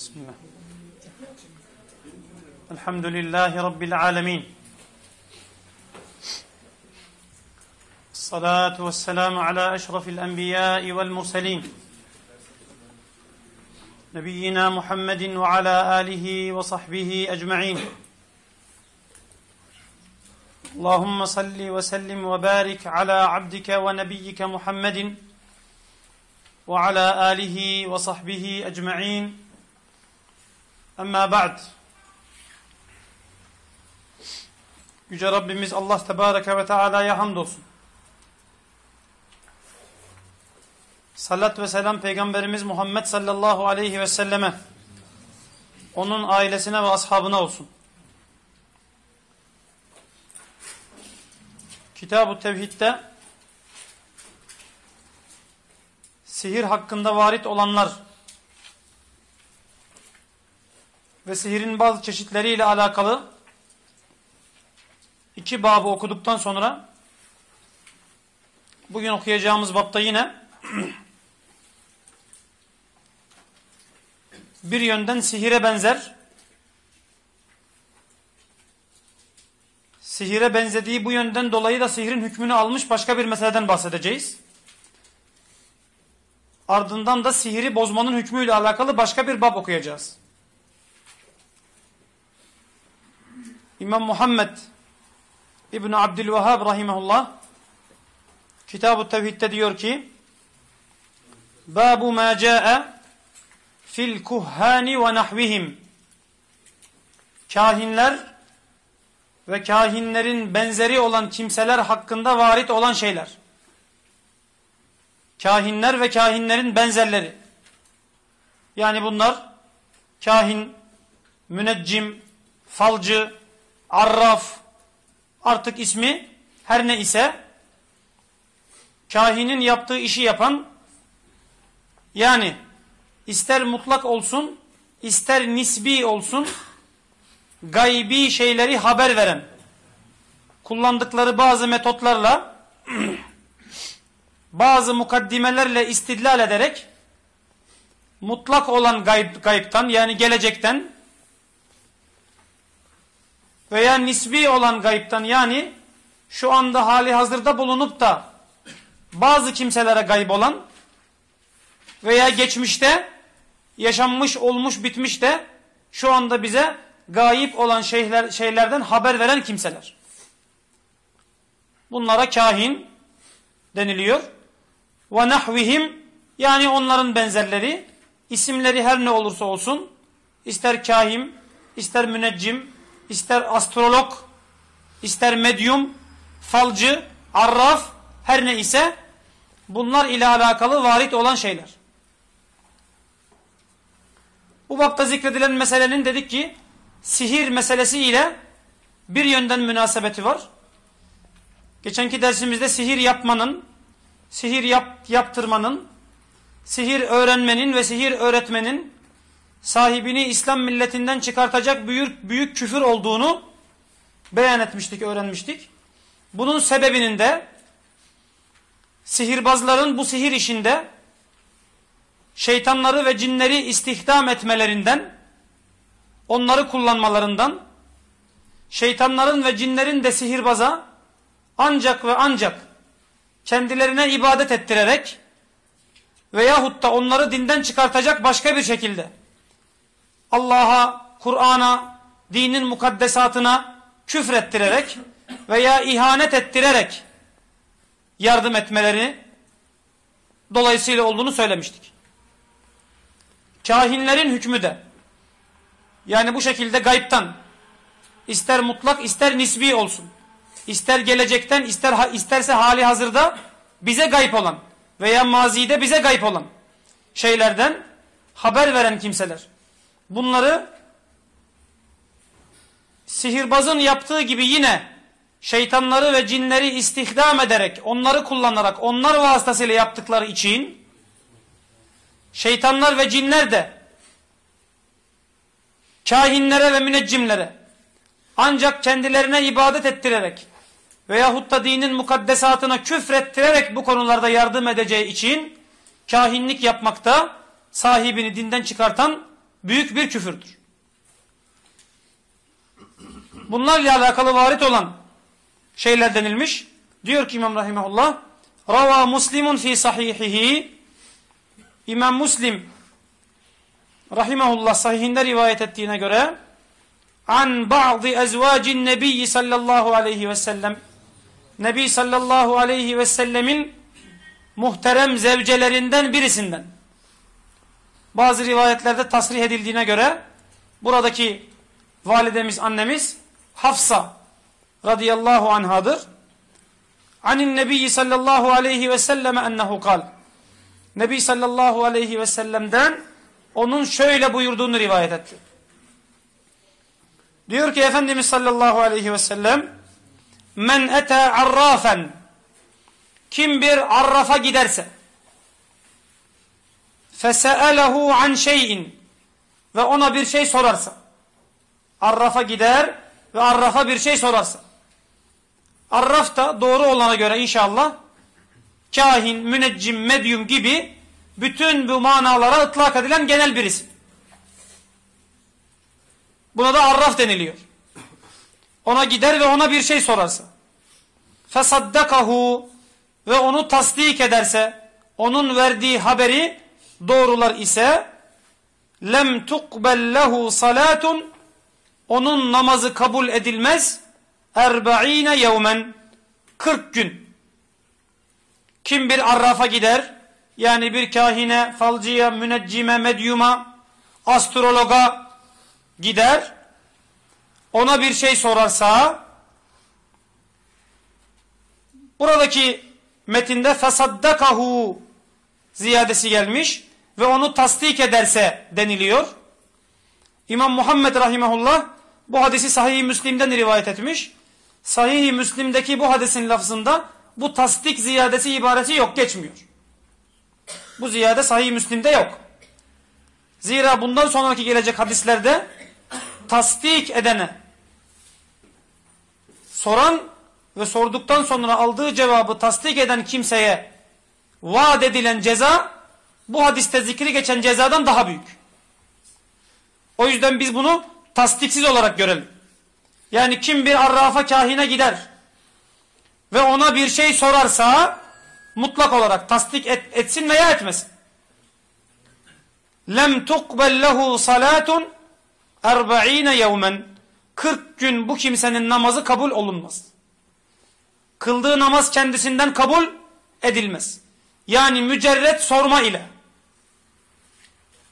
بسم الله. الحمد لله رب العالمين. الصلاة والسلام على أشرف الأنبياء والمرسلين. نبينا محمد وعلى آله وصحبه أجمعين. اللهم صل وسلم وبارك على عبدك ونبيك محمد وعلى آله وصحبه أجمعين. Amma ba'd. Yüce Rabbimiz Allah Tebareke ve Teala'ya hamdolsun. Salat ve selam Peygamberimiz Muhammed sallallahu aleyhi ve selleme, onun ailesine ve ashabına olsun. Kitab-ı Tevhid'de sihir hakkında varit olanlar ve sihirin bazı çeşitleriyle alakalı iki babı okuduktan sonra bugün okuyacağımız bapta yine bir yönden sihire benzer sihire benzediği bu yönden dolayı da sihirin hükmünü almış başka bir meseleden bahsedeceğiz. Ardından da sihiri bozmanın hükmüyle alakalı başka bir bab okuyacağız. İmam Muhammed İbn Abdülvehhab rahimehullah Kitab-ı Tevhid'de diyor ki Babu ma ca'e fil kuhani ve nahvihim Kahinler ve kahinlerin benzeri olan kimseler hakkında varit olan şeyler. Kahinler ve kahinlerin benzerleri. Yani bunlar kahin, müneccim, falcı, arraf, artık ismi her ne ise kahinin yaptığı işi yapan yani ister mutlak olsun ister nisbi olsun gaybi şeyleri haber veren kullandıkları bazı metotlarla bazı mukaddimelerle istidlal ederek mutlak olan gayb, gaybtan yani gelecekten veya nisbi olan gayiptan yani şu anda hali hazırda bulunup da bazı kimselere gayb olan veya geçmişte yaşanmış olmuş bitmiş de şu anda bize gayip olan şeyler, şeylerden haber veren kimseler. Bunlara kahin deniliyor. Ve nahvihim yani onların benzerleri isimleri her ne olursa olsun ister kahim, ister müneccim, ister astrolog, ister medyum, falcı, arraf her ne ise bunlar ile alakalı varit olan şeyler. Bu bapta zikredilen meselenin dedik ki sihir meselesi ile bir yönden münasebeti var. Geçenki dersimizde sihir yapmanın, sihir yap, yaptırmanın, sihir öğrenmenin ve sihir öğretmenin sahibini İslam milletinden çıkartacak büyük, büyük küfür olduğunu beyan etmiştik, öğrenmiştik. Bunun sebebinin de sihirbazların bu sihir işinde şeytanları ve cinleri istihdam etmelerinden, onları kullanmalarından, şeytanların ve cinlerin de sihirbaza ancak ve ancak kendilerine ibadet ettirerek veyahut da onları dinden çıkartacak başka bir şekilde Allah'a, Kur'an'a, dinin mukaddesatına küfrettirerek veya ihanet ettirerek yardım etmeleri dolayısıyla olduğunu söylemiştik. Kahinlerin hükmü de yani bu şekilde gayiptan ister mutlak ister nisbi olsun. ister gelecekten ister isterse hali hazırda bize gayip olan veya mazide bize gayip olan şeylerden haber veren kimseler. Bunları sihirbazın yaptığı gibi yine şeytanları ve cinleri istihdam ederek, onları kullanarak, onlar vasıtasıyla yaptıkları için şeytanlar ve cinler de kahinlere ve müneccimlere ancak kendilerine ibadet ettirerek veyahut da dinin mukaddesatına küfrettirerek bu konularda yardım edeceği için kahinlik yapmakta sahibini dinden çıkartan büyük bir küfürdür. Bunlarla alakalı varit olan şeyler denilmiş. Diyor ki İmam Rahimahullah Rava Muslimun fi sahihihi İmam Muslim Rahimahullah sahihinde rivayet ettiğine göre an ba'di ezvacin nebiyyi sallallahu aleyhi ve sellem Nebi sallallahu aleyhi ve sellemin muhterem zevcelerinden birisinden bazı rivayetlerde tasrih edildiğine göre buradaki validemiz annemiz Hafsa radıyallahu anhadır. Anin Nebi sallallahu aleyhi ve selleme ennehu kal. Nebi sallallahu aleyhi ve sellem'den onun şöyle buyurduğunu rivayet etti. Diyor ki Efendimiz sallallahu aleyhi ve sellem men ete arrafen kim bir arrafa giderse feseelehu an şeyin ve ona bir şey sorarsa arrafa gider ve arrafa bir şey sorarsa arraf da doğru olana göre inşallah kahin, müneccim, medyum gibi bütün bu manalara ıtlak edilen genel birisi. Buna da arraf deniliyor. Ona gider ve ona bir şey sorarsa. Fesaddakahu ve onu tasdik ederse, onun verdiği haberi doğrular ise lem tukbel lehu salatun onun namazı kabul edilmez erba'ine yevmen 40 gün. Kim bir arrafa gider yani bir kahine, falcıya, müneccime, medyuma, astrologa gider ona bir şey sorarsa buradaki metinde fesaddakahu ziyadesi gelmiş ve onu tasdik ederse deniliyor. İmam Muhammed Rahimahullah bu hadisi Sahih-i Müslim'den rivayet etmiş. Sahih-i Müslim'deki bu hadisin lafzında bu tasdik ziyadesi ibaresi yok geçmiyor. Bu ziyade Sahih-i Müslim'de yok. Zira bundan sonraki gelecek hadislerde tasdik edene soran ve sorduktan sonra aldığı cevabı tasdik eden kimseye vaat edilen ceza bu hadiste zikri geçen cezadan daha büyük. O yüzden biz bunu tasdiksiz olarak görelim. Yani kim bir arrafa kahine gider ve ona bir şey sorarsa mutlak olarak tasdik et, etsin veya etmesin. Lem tukbel lehu salatun erba'ine yevmen 40 gün bu kimsenin namazı kabul olunmaz. Kıldığı namaz kendisinden kabul edilmez. Yani mücerret sorma ile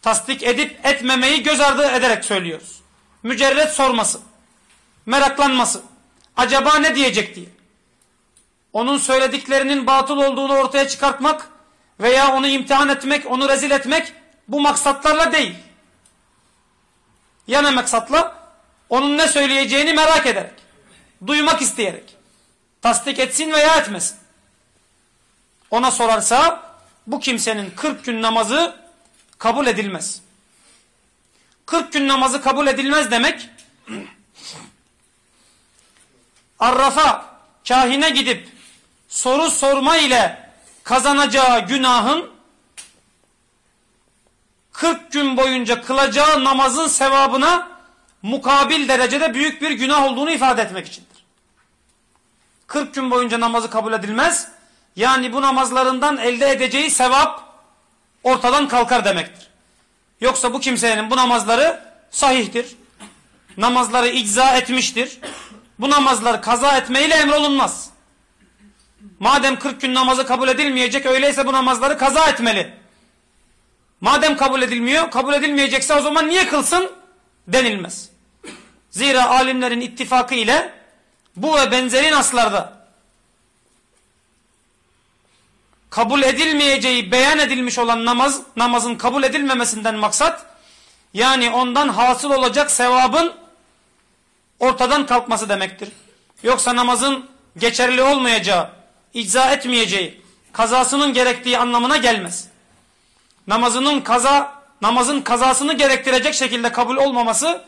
tasdik edip etmemeyi göz ardı ederek söylüyoruz. Mücerret sorması, meraklanması, acaba ne diyecek diye. Onun söylediklerinin batıl olduğunu ortaya çıkartmak veya onu imtihan etmek, onu rezil etmek bu maksatlarla değil. Yana maksatla onun ne söyleyeceğini merak ederek, duymak isteyerek, tasdik etsin veya etmesin. Ona sorarsa bu kimsenin 40 gün namazı kabul edilmez. 40 gün namazı kabul edilmez demek Arrafa kahine gidip soru sorma ile kazanacağı günahın 40 gün boyunca kılacağı namazın sevabına mukabil derecede büyük bir günah olduğunu ifade etmek içindir. 40 gün boyunca namazı kabul edilmez. Yani bu namazlarından elde edeceği sevap ortadan kalkar demektir. Yoksa bu kimsenin bu namazları sahihtir. Namazları icza etmiştir. Bu namazlar kaza etmeyle emrolunmaz. Madem 40 gün namazı kabul edilmeyecek öyleyse bu namazları kaza etmeli. Madem kabul edilmiyor, kabul edilmeyecekse o zaman niye kılsın denilmez. Zira alimlerin ittifakı ile bu ve benzeri naslarda kabul edilmeyeceği beyan edilmiş olan namaz, namazın kabul edilmemesinden maksat, yani ondan hasıl olacak sevabın ortadan kalkması demektir. Yoksa namazın geçerli olmayacağı, icza etmeyeceği, kazasının gerektiği anlamına gelmez. Namazının kaza, namazın kazasını gerektirecek şekilde kabul olmaması,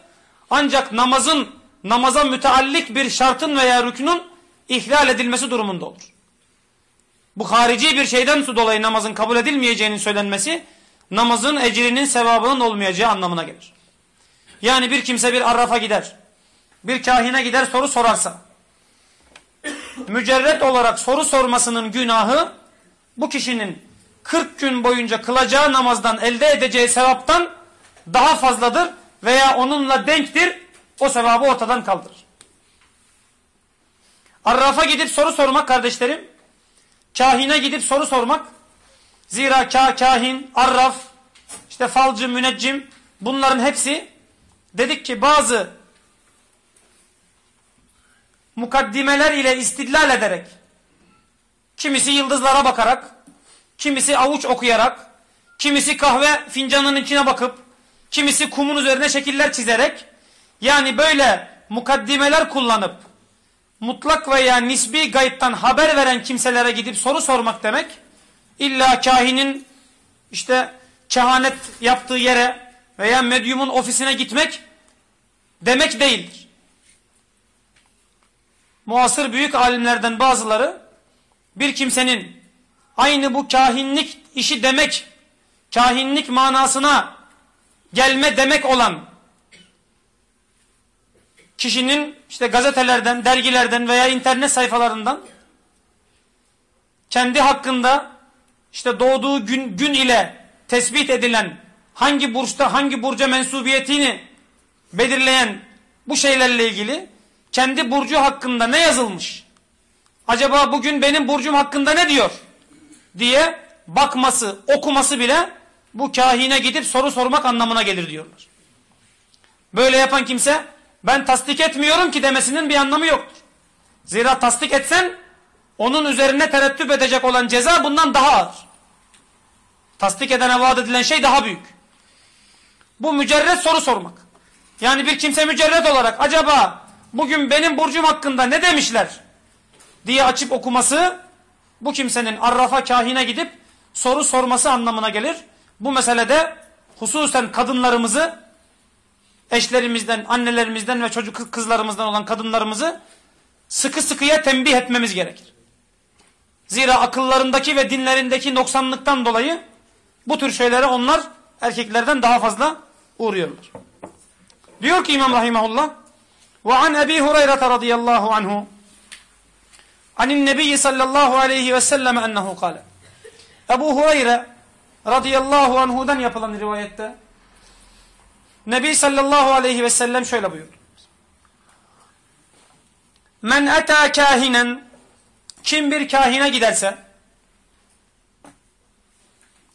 ancak namazın, namaza müteallik bir şartın veya rükünün ihlal edilmesi durumunda olur bu harici bir şeyden dolayı namazın kabul edilmeyeceğinin söylenmesi namazın ecrinin sevabının olmayacağı anlamına gelir. Yani bir kimse bir arrafa gider, bir kahine gider soru sorarsa, mücerret olarak soru sormasının günahı bu kişinin 40 gün boyunca kılacağı namazdan elde edeceği sevaptan daha fazladır veya onunla denktir. O sevabı ortadan kaldırır. Arrafa gidip soru sormak kardeşlerim, kahine gidip soru sormak, zira kah, kahin, arraf, işte falcı, müneccim bunların hepsi dedik ki bazı mukaddimeler ile istidlal ederek, kimisi yıldızlara bakarak, kimisi avuç okuyarak, kimisi kahve fincanının içine bakıp, kimisi kumun üzerine şekiller çizerek, yani böyle mukaddimeler kullanıp, mutlak veya nisbi gayiptan haber veren kimselere gidip soru sormak demek, illa kahinin işte kehanet yaptığı yere veya medyumun ofisine gitmek demek değildir. Muasır büyük alimlerden bazıları bir kimsenin aynı bu kahinlik işi demek, kahinlik manasına gelme demek olan kişinin işte gazetelerden, dergilerden veya internet sayfalarından kendi hakkında işte doğduğu gün, gün ile tespit edilen hangi burçta hangi burca mensubiyetini belirleyen bu şeylerle ilgili kendi burcu hakkında ne yazılmış? Acaba bugün benim burcum hakkında ne diyor? diye bakması, okuması bile bu kahine gidip soru sormak anlamına gelir diyorlar. Böyle yapan kimse ben tasdik etmiyorum ki demesinin bir anlamı yoktur. Zira tasdik etsen onun üzerine terettüp edecek olan ceza bundan daha ağır. Tasdik edene vaat edilen şey daha büyük. Bu mücerret soru sormak. Yani bir kimse mücerret olarak acaba bugün benim burcum hakkında ne demişler diye açıp okuması bu kimsenin arrafa kahine gidip soru sorması anlamına gelir. Bu meselede hususen kadınlarımızı eşlerimizden, annelerimizden ve çocuk kızlarımızdan olan kadınlarımızı sıkı sıkıya tembih etmemiz gerekir. Zira akıllarındaki ve dinlerindeki noksanlıktan dolayı bu tür şeylere onlar erkeklerden daha fazla uğruyorlar. Diyor ki İmam Rahimahullah ve an Ebi Hureyre radıyallahu anhu anin nebiyyi sallallahu aleyhi ve sellem ennehu kale Ebu Hureyre radıyallahu anhudan yapılan rivayette Nebi sallallahu aleyhi ve sellem şöyle buyurdu. Men eta kahinen kim bir kahine giderse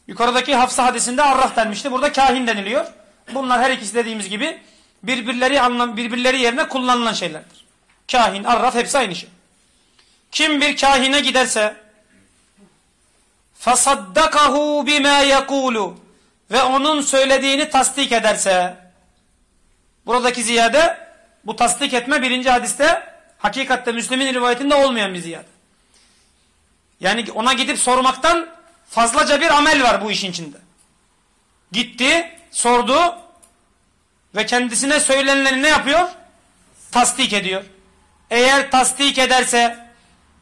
yukarıdaki Hafsa hadisinde arraf denmişti. Burada kahin deniliyor. Bunlar her ikisi dediğimiz gibi birbirleri anlam birbirleri yerine kullanılan şeylerdir. Kahin, arraf hepsi aynı şey. Kim bir kahine giderse fasaddakahu bima yekulu ve onun söylediğini tasdik ederse buradaki ziyade bu tasdik etme birinci hadiste hakikatte Müslüm'ün rivayetinde olmayan bir ziyade. Yani ona gidip sormaktan fazlaca bir amel var bu işin içinde. Gitti, sordu ve kendisine söylenileni ne yapıyor? Tasdik ediyor. Eğer tasdik ederse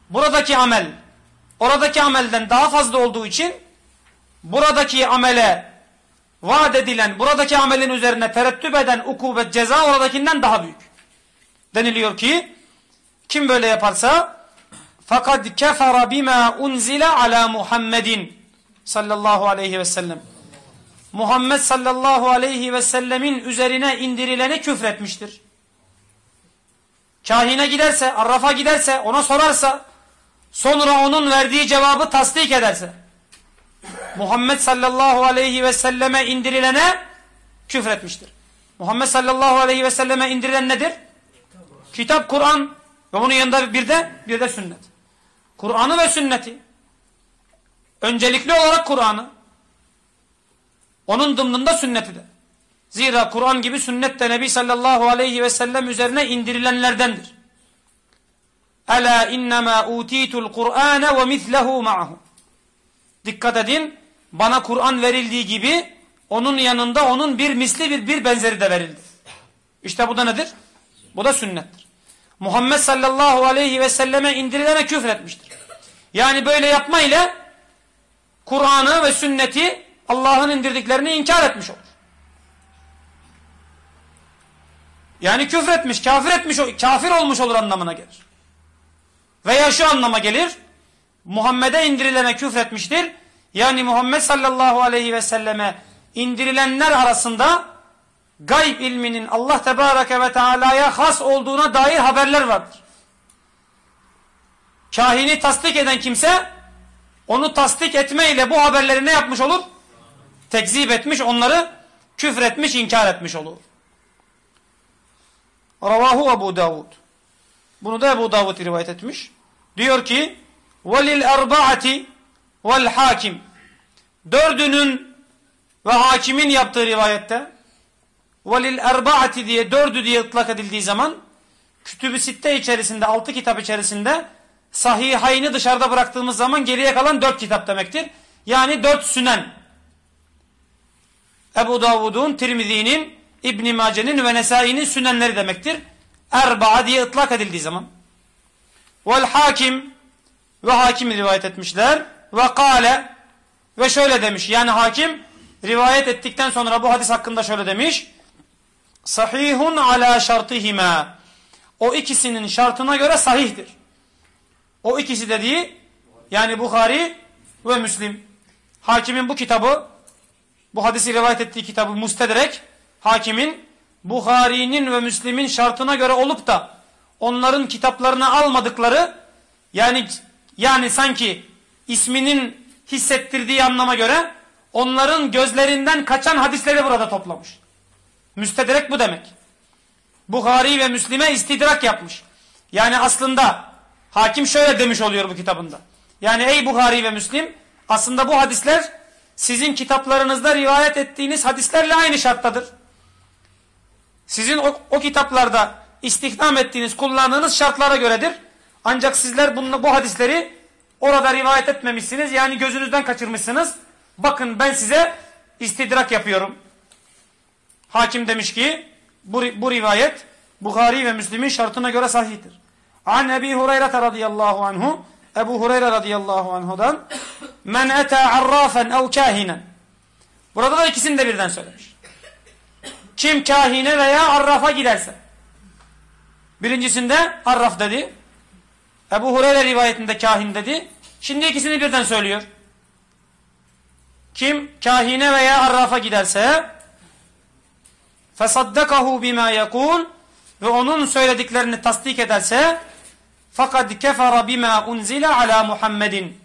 buradaki amel oradaki amelden daha fazla olduğu için buradaki amele vaat edilen, buradaki amelin üzerine terettüp eden ukubet ceza oradakinden daha büyük. Deniliyor ki kim böyle yaparsa fakat kefara bima unzila ala Muhammedin sallallahu aleyhi ve sellem. Muhammed sallallahu aleyhi ve sellemin üzerine indirileni küfretmiştir. Kahine giderse, arrafa giderse, ona sorarsa, sonra onun verdiği cevabı tasdik ederse, Muhammed sallallahu aleyhi ve selleme indirilene küfretmiştir. Muhammed sallallahu aleyhi ve selleme indirilen nedir? Kitap, Kur'an ve bunun yanında bir de bir de sünnet. Kur'an'ı ve sünneti. Öncelikli olarak Kur'an'ı. Onun dımdında sünneti de. Zira Kur'an gibi sünnet de Nebi sallallahu aleyhi ve sellem üzerine indirilenlerdendir. Ela innema utitul Kur'ane ve mislehu ma'ahu. Dikkat edin. Bana Kur'an verildiği gibi onun yanında onun bir misli bir, bir benzeri de verildi. İşte bu da nedir? Bu da sünnettir. Muhammed sallallahu aleyhi ve selleme indirilene küfür etmiştir. Yani böyle yapma ile Kur'an'ı ve sünneti Allah'ın indirdiklerini inkar etmiş olur. Yani küfretmiş, kafir etmiş, kafir olmuş olur anlamına gelir. Veya şu anlama gelir. Muhammed'e indirilene küfretmiştir. Yani Muhammed sallallahu aleyhi ve selleme indirilenler arasında gayb ilminin Allah tebareke ve teala'ya has olduğuna dair haberler vardır. Kahini tasdik eden kimse onu tasdik etmeyle bu haberleri ne yapmış olur? Tekzip etmiş, onları küfretmiş, inkar etmiş olur. Ravahu Ebu Davud. Bunu da Ebu Davud rivayet etmiş. Diyor ki velil erbaati vel hakim dördünün ve hakimin yaptığı rivayette velil erbaati diye dördü diye ıtlak edildiği zaman kütüb-i sitte içerisinde altı kitap içerisinde sahihayni dışarıda bıraktığımız zaman geriye kalan dört kitap demektir. Yani dört sünen. Ebu Davud'un, Tirmizi'nin, İbn-i Mace'nin ve Nesai'nin sünenleri demektir. Erba'a diye ıtlak edildiği zaman. Vel hakim ve hakim rivayet etmişler. Ve kale ve şöyle demiş. Yani hakim rivayet ettikten sonra bu hadis hakkında şöyle demiş. Sahihun ala şartihima. O ikisinin şartına göre sahihtir. O ikisi dediği yani Bukhari ve Müslim. Hakimin bu kitabı bu hadisi rivayet ettiği kitabı Mustedrek hakimin Bukhari'nin ve Müslim'in şartına göre olup da onların kitaplarını almadıkları yani yani sanki isminin hissettirdiği anlama göre onların gözlerinden kaçan hadisleri burada toplamış. Müstedrek bu demek. Bukhari ve Müslim'e istidrak yapmış. Yani aslında hakim şöyle demiş oluyor bu kitabında. Yani ey Bukhari ve Müslim aslında bu hadisler sizin kitaplarınızda rivayet ettiğiniz hadislerle aynı şarttadır. Sizin o, o kitaplarda istihdam ettiğiniz, kullandığınız şartlara göredir. Ancak sizler bununla, bu hadisleri orada rivayet etmemişsiniz. Yani gözünüzden kaçırmışsınız. Bakın ben size istidrak yapıyorum. Hakim demiş ki bu, bu rivayet Bukhari ve Müslim'in şartına göre sahihtir. An Ebi Hureyre radıyallahu anhu Ebu Hureyre radıyallahu anhudan men ete arrafen ev kahinen burada da ikisini de birden söylemiş. Kim kahine veya arrafa giderse birincisinde arraf dedi Ebu Hureyre rivayetinde kahin dedi şimdi ikisini birden söylüyor. Kim kahine veya arrafa giderse fesaddakahu bima yekun ve onun söylediklerini tasdik ederse fakat kefara bima unzila ala Muhammedin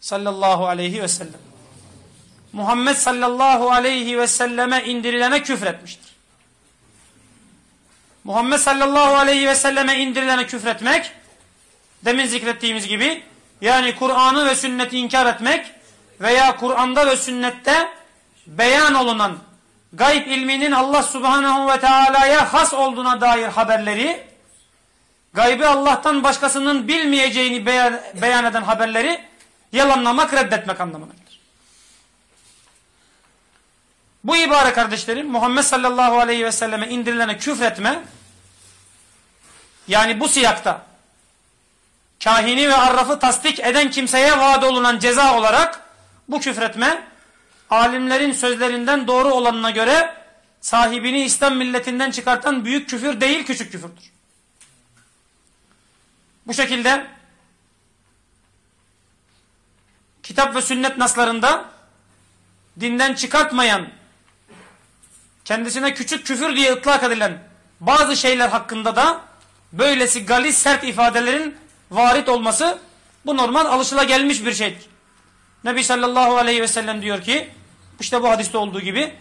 sallallahu aleyhi ve sellem. Muhammed sallallahu aleyhi ve selleme indirilene küfretmiştir. Muhammed sallallahu aleyhi ve selleme indirilene küfretmek demin zikrettiğimiz gibi yani Kur'an'ı ve sünneti inkar etmek veya Kur'an'da ve sünnette beyan olunan gayb ilminin Allah subhanahu ve teala'ya has olduğuna dair haberleri gaybi Allah'tan başkasının bilmeyeceğini beyan, beyan eden haberleri yalanlamak, reddetmek anlamına gelir. Bu ibare kardeşlerim Muhammed sallallahu aleyhi ve selleme indirilene küfretme yani bu siyakta kahini ve arrafı tasdik eden kimseye vaat olunan ceza olarak bu küfretme alimlerin sözlerinden doğru olanına göre sahibini İslam milletinden çıkartan büyük küfür değil küçük küfürdür. Bu şekilde kitap ve sünnet naslarında dinden çıkartmayan kendisine küçük küfür diye ıtlak edilen bazı şeyler hakkında da böylesi galis sert ifadelerin varit olması bu normal alışılagelmiş bir şeydir. Nebi sallallahu aleyhi ve sellem diyor ki işte bu hadiste olduğu gibi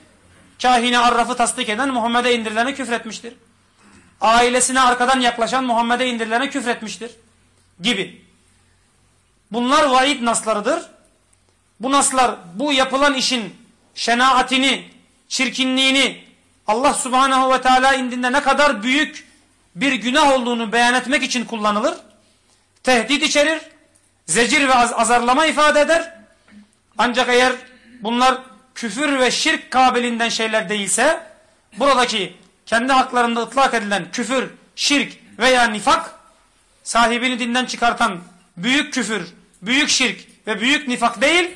kahine arrafı tasdik eden Muhammed'e indirilene küfretmiştir. Ailesine arkadan yaklaşan Muhammed'e indirilene küfretmiştir. Gibi. Bunlar vaid naslarıdır. Bu naslar bu yapılan işin şenaatini, çirkinliğini Allah subhanahu ve teala indinde ne kadar büyük bir günah olduğunu beyan etmek için kullanılır. Tehdit içerir, zecir ve azarlama ifade eder. Ancak eğer bunlar küfür ve şirk kabilinden şeyler değilse buradaki kendi haklarında ıtlak edilen küfür, şirk veya nifak sahibini dinden çıkartan büyük küfür, büyük şirk ve büyük nifak değil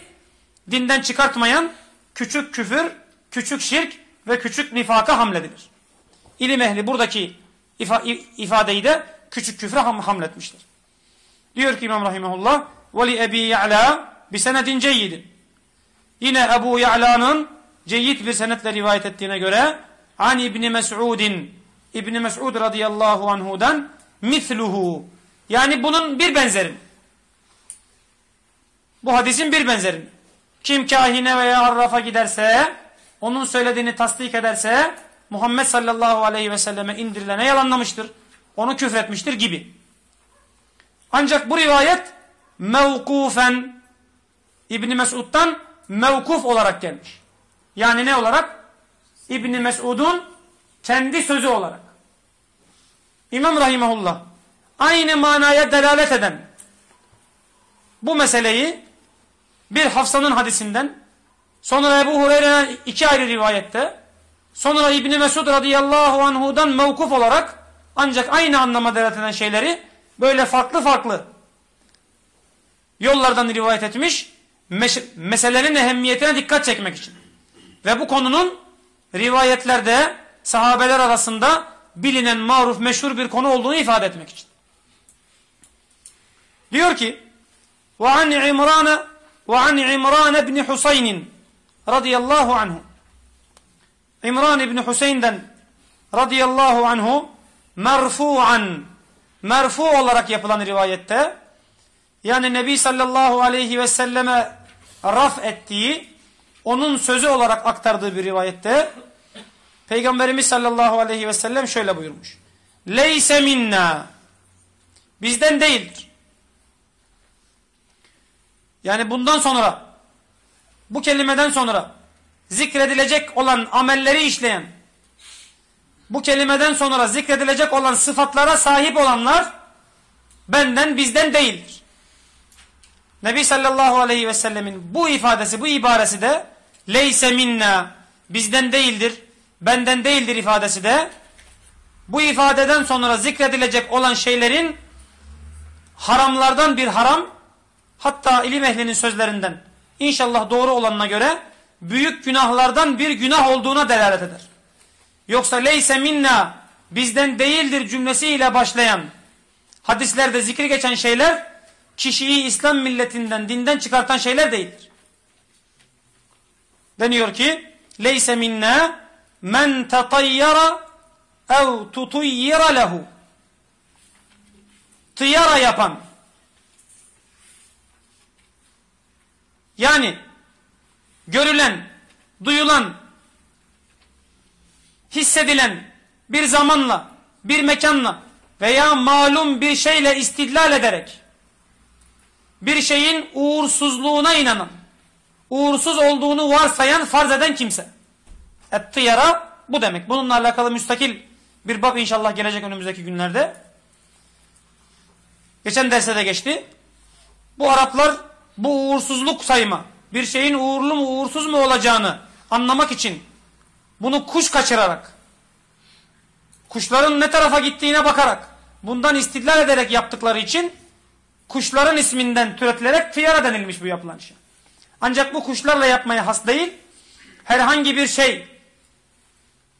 dinden çıkartmayan küçük küfür, küçük şirk ve küçük nifaka hamledilir. İlim ehli buradaki ifadeyi de küçük küfre ham hamletmiştir. Diyor ki İmam Rahimahullah Veli Ebi Ya'la bir senedin ceyyidin. Yine Ebu Ya'la'nın ceyyid bir senetle rivayet ettiğine göre An İbni Mes'udin İbni Mes'ud radıyallahu anhudan misluhu yani bunun bir benzeri. Bu hadisin bir benzeri. Kim kahine veya arrafa giderse onun söylediğini tasdik ederse Muhammed sallallahu aleyhi ve selleme indirilene yalanlamıştır. Onu küfretmiştir gibi. Ancak bu rivayet mevkufen İbni Mesud'dan mevkuf olarak gelmiş. Yani ne olarak? İbni Mesud'un kendi sözü olarak. İmam Rahimahullah aynı manaya delalet eden bu meseleyi bir Hafsa'nın hadisinden sonra Ebu Hureyre'nin iki ayrı rivayette sonra İbni Mesud radıyallahu anhudan mevkuf olarak ancak aynı anlama delalet eden şeyleri böyle farklı farklı yollardan rivayet etmiş meselenin ehemmiyetine dikkat çekmek için. Ve bu konunun rivayetlerde sahabeler arasında bilinen maruf meşhur bir konu olduğunu ifade etmek için. Diyor ki وعن عمران وعن عمران بن حسين radıyallahu anhu İmran İbni Hüseyin'den radıyallahu anhu merfu'an merfu olarak yapılan rivayette yani Nebi sallallahu aleyhi ve selleme raf ettiği onun sözü olarak aktardığı bir rivayette Peygamberimiz sallallahu aleyhi ve sellem şöyle buyurmuş. Leyse minna bizden değildir. Yani bundan sonra bu kelimeden sonra zikredilecek olan amelleri işleyen bu kelimeden sonra zikredilecek olan sıfatlara sahip olanlar benden bizden değildir. Nebi sallallahu aleyhi ve sellemin bu ifadesi, bu ibaresi de leyse minna bizden değildir, benden değildir ifadesi de bu ifadeden sonra zikredilecek olan şeylerin haramlardan bir haram hatta ilim ehlinin sözlerinden inşallah doğru olanına göre büyük günahlardan bir günah olduğuna delalet eder. Yoksa leyse minna bizden değildir cümlesiyle başlayan hadislerde zikri geçen şeyler kişiyi İslam milletinden, dinden çıkartan şeyler değildir. Deniyor ki leyse minna men tatayyara ev tutuyyira lehu tıyara yapan yani görülen, duyulan, hissedilen bir zamanla, bir mekanla veya malum bir şeyle istidlal ederek bir şeyin uğursuzluğuna inanan, uğursuz olduğunu varsayan, farz eden kimse. Et-tıyara bu demek. Bununla alakalı müstakil bir bab inşallah gelecek önümüzdeki günlerde. Geçen derste de geçti. Bu Araplar bu uğursuzluk sayma, bir şeyin uğurlu mu uğursuz mu olacağını anlamak için bunu kuş kaçırarak, kuşların ne tarafa gittiğine bakarak, bundan istidlal ederek yaptıkları için kuşların isminden türetilerek tıyara denilmiş bu yapılan şey. Ancak bu kuşlarla yapmaya has değil, herhangi bir şey,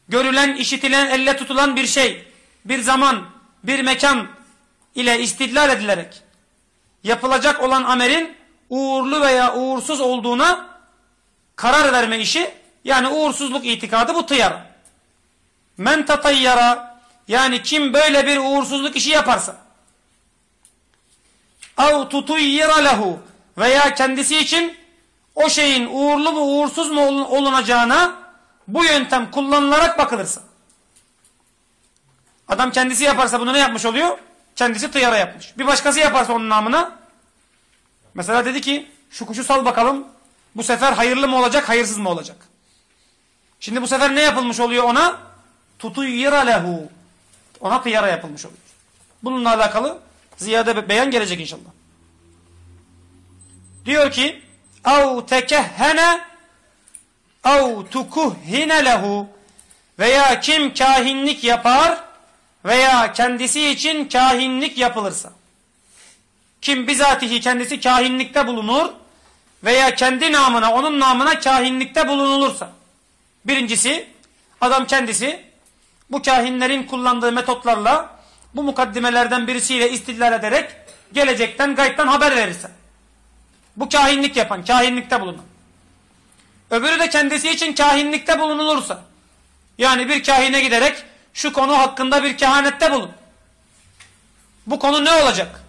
görülen, işitilen, elle tutulan bir şey, bir zaman, bir mekan ile istidlal edilerek yapılacak olan amelin uğurlu veya uğursuz olduğuna karar verme işi, yani uğursuzluk itikadı bu tıyara. Men tatayyara yani kim böyle bir uğursuzluk işi yaparsa av tutuyyira lehu veya kendisi için o şeyin uğurlu mu uğursuz mu olunacağına bu yöntem kullanılarak bakılırsa. Adam kendisi yaparsa bunu ne yapmış oluyor? Kendisi tıyara yapmış. Bir başkası yaparsa onun namına mesela dedi ki şu kuşu sal bakalım bu sefer hayırlı mı olacak hayırsız mı olacak? Şimdi bu sefer ne yapılmış oluyor ona? Tutuyyira lehu. Ona tıyara yapılmış oluyor. Bununla alakalı ziyade beyan gelecek inşallah. Diyor ki av tekehhene av tukuhhine lehu veya kim kahinlik yapar veya kendisi için kahinlik yapılırsa. Kim bizatihi kendisi kahinlikte bulunur veya kendi namına onun namına kahinlikte bulunulursa. Birincisi adam kendisi bu kahinlerin kullandığı metotlarla bu mukaddimelerden birisiyle istidlal ederek gelecekten gaybtan haber verirse. Bu kahinlik yapan, kahinlikte bulunan. Öbürü de kendisi için kahinlikte bulunulursa. Yani bir kahine giderek şu konu hakkında bir kehanette bulun. Bu konu ne olacak?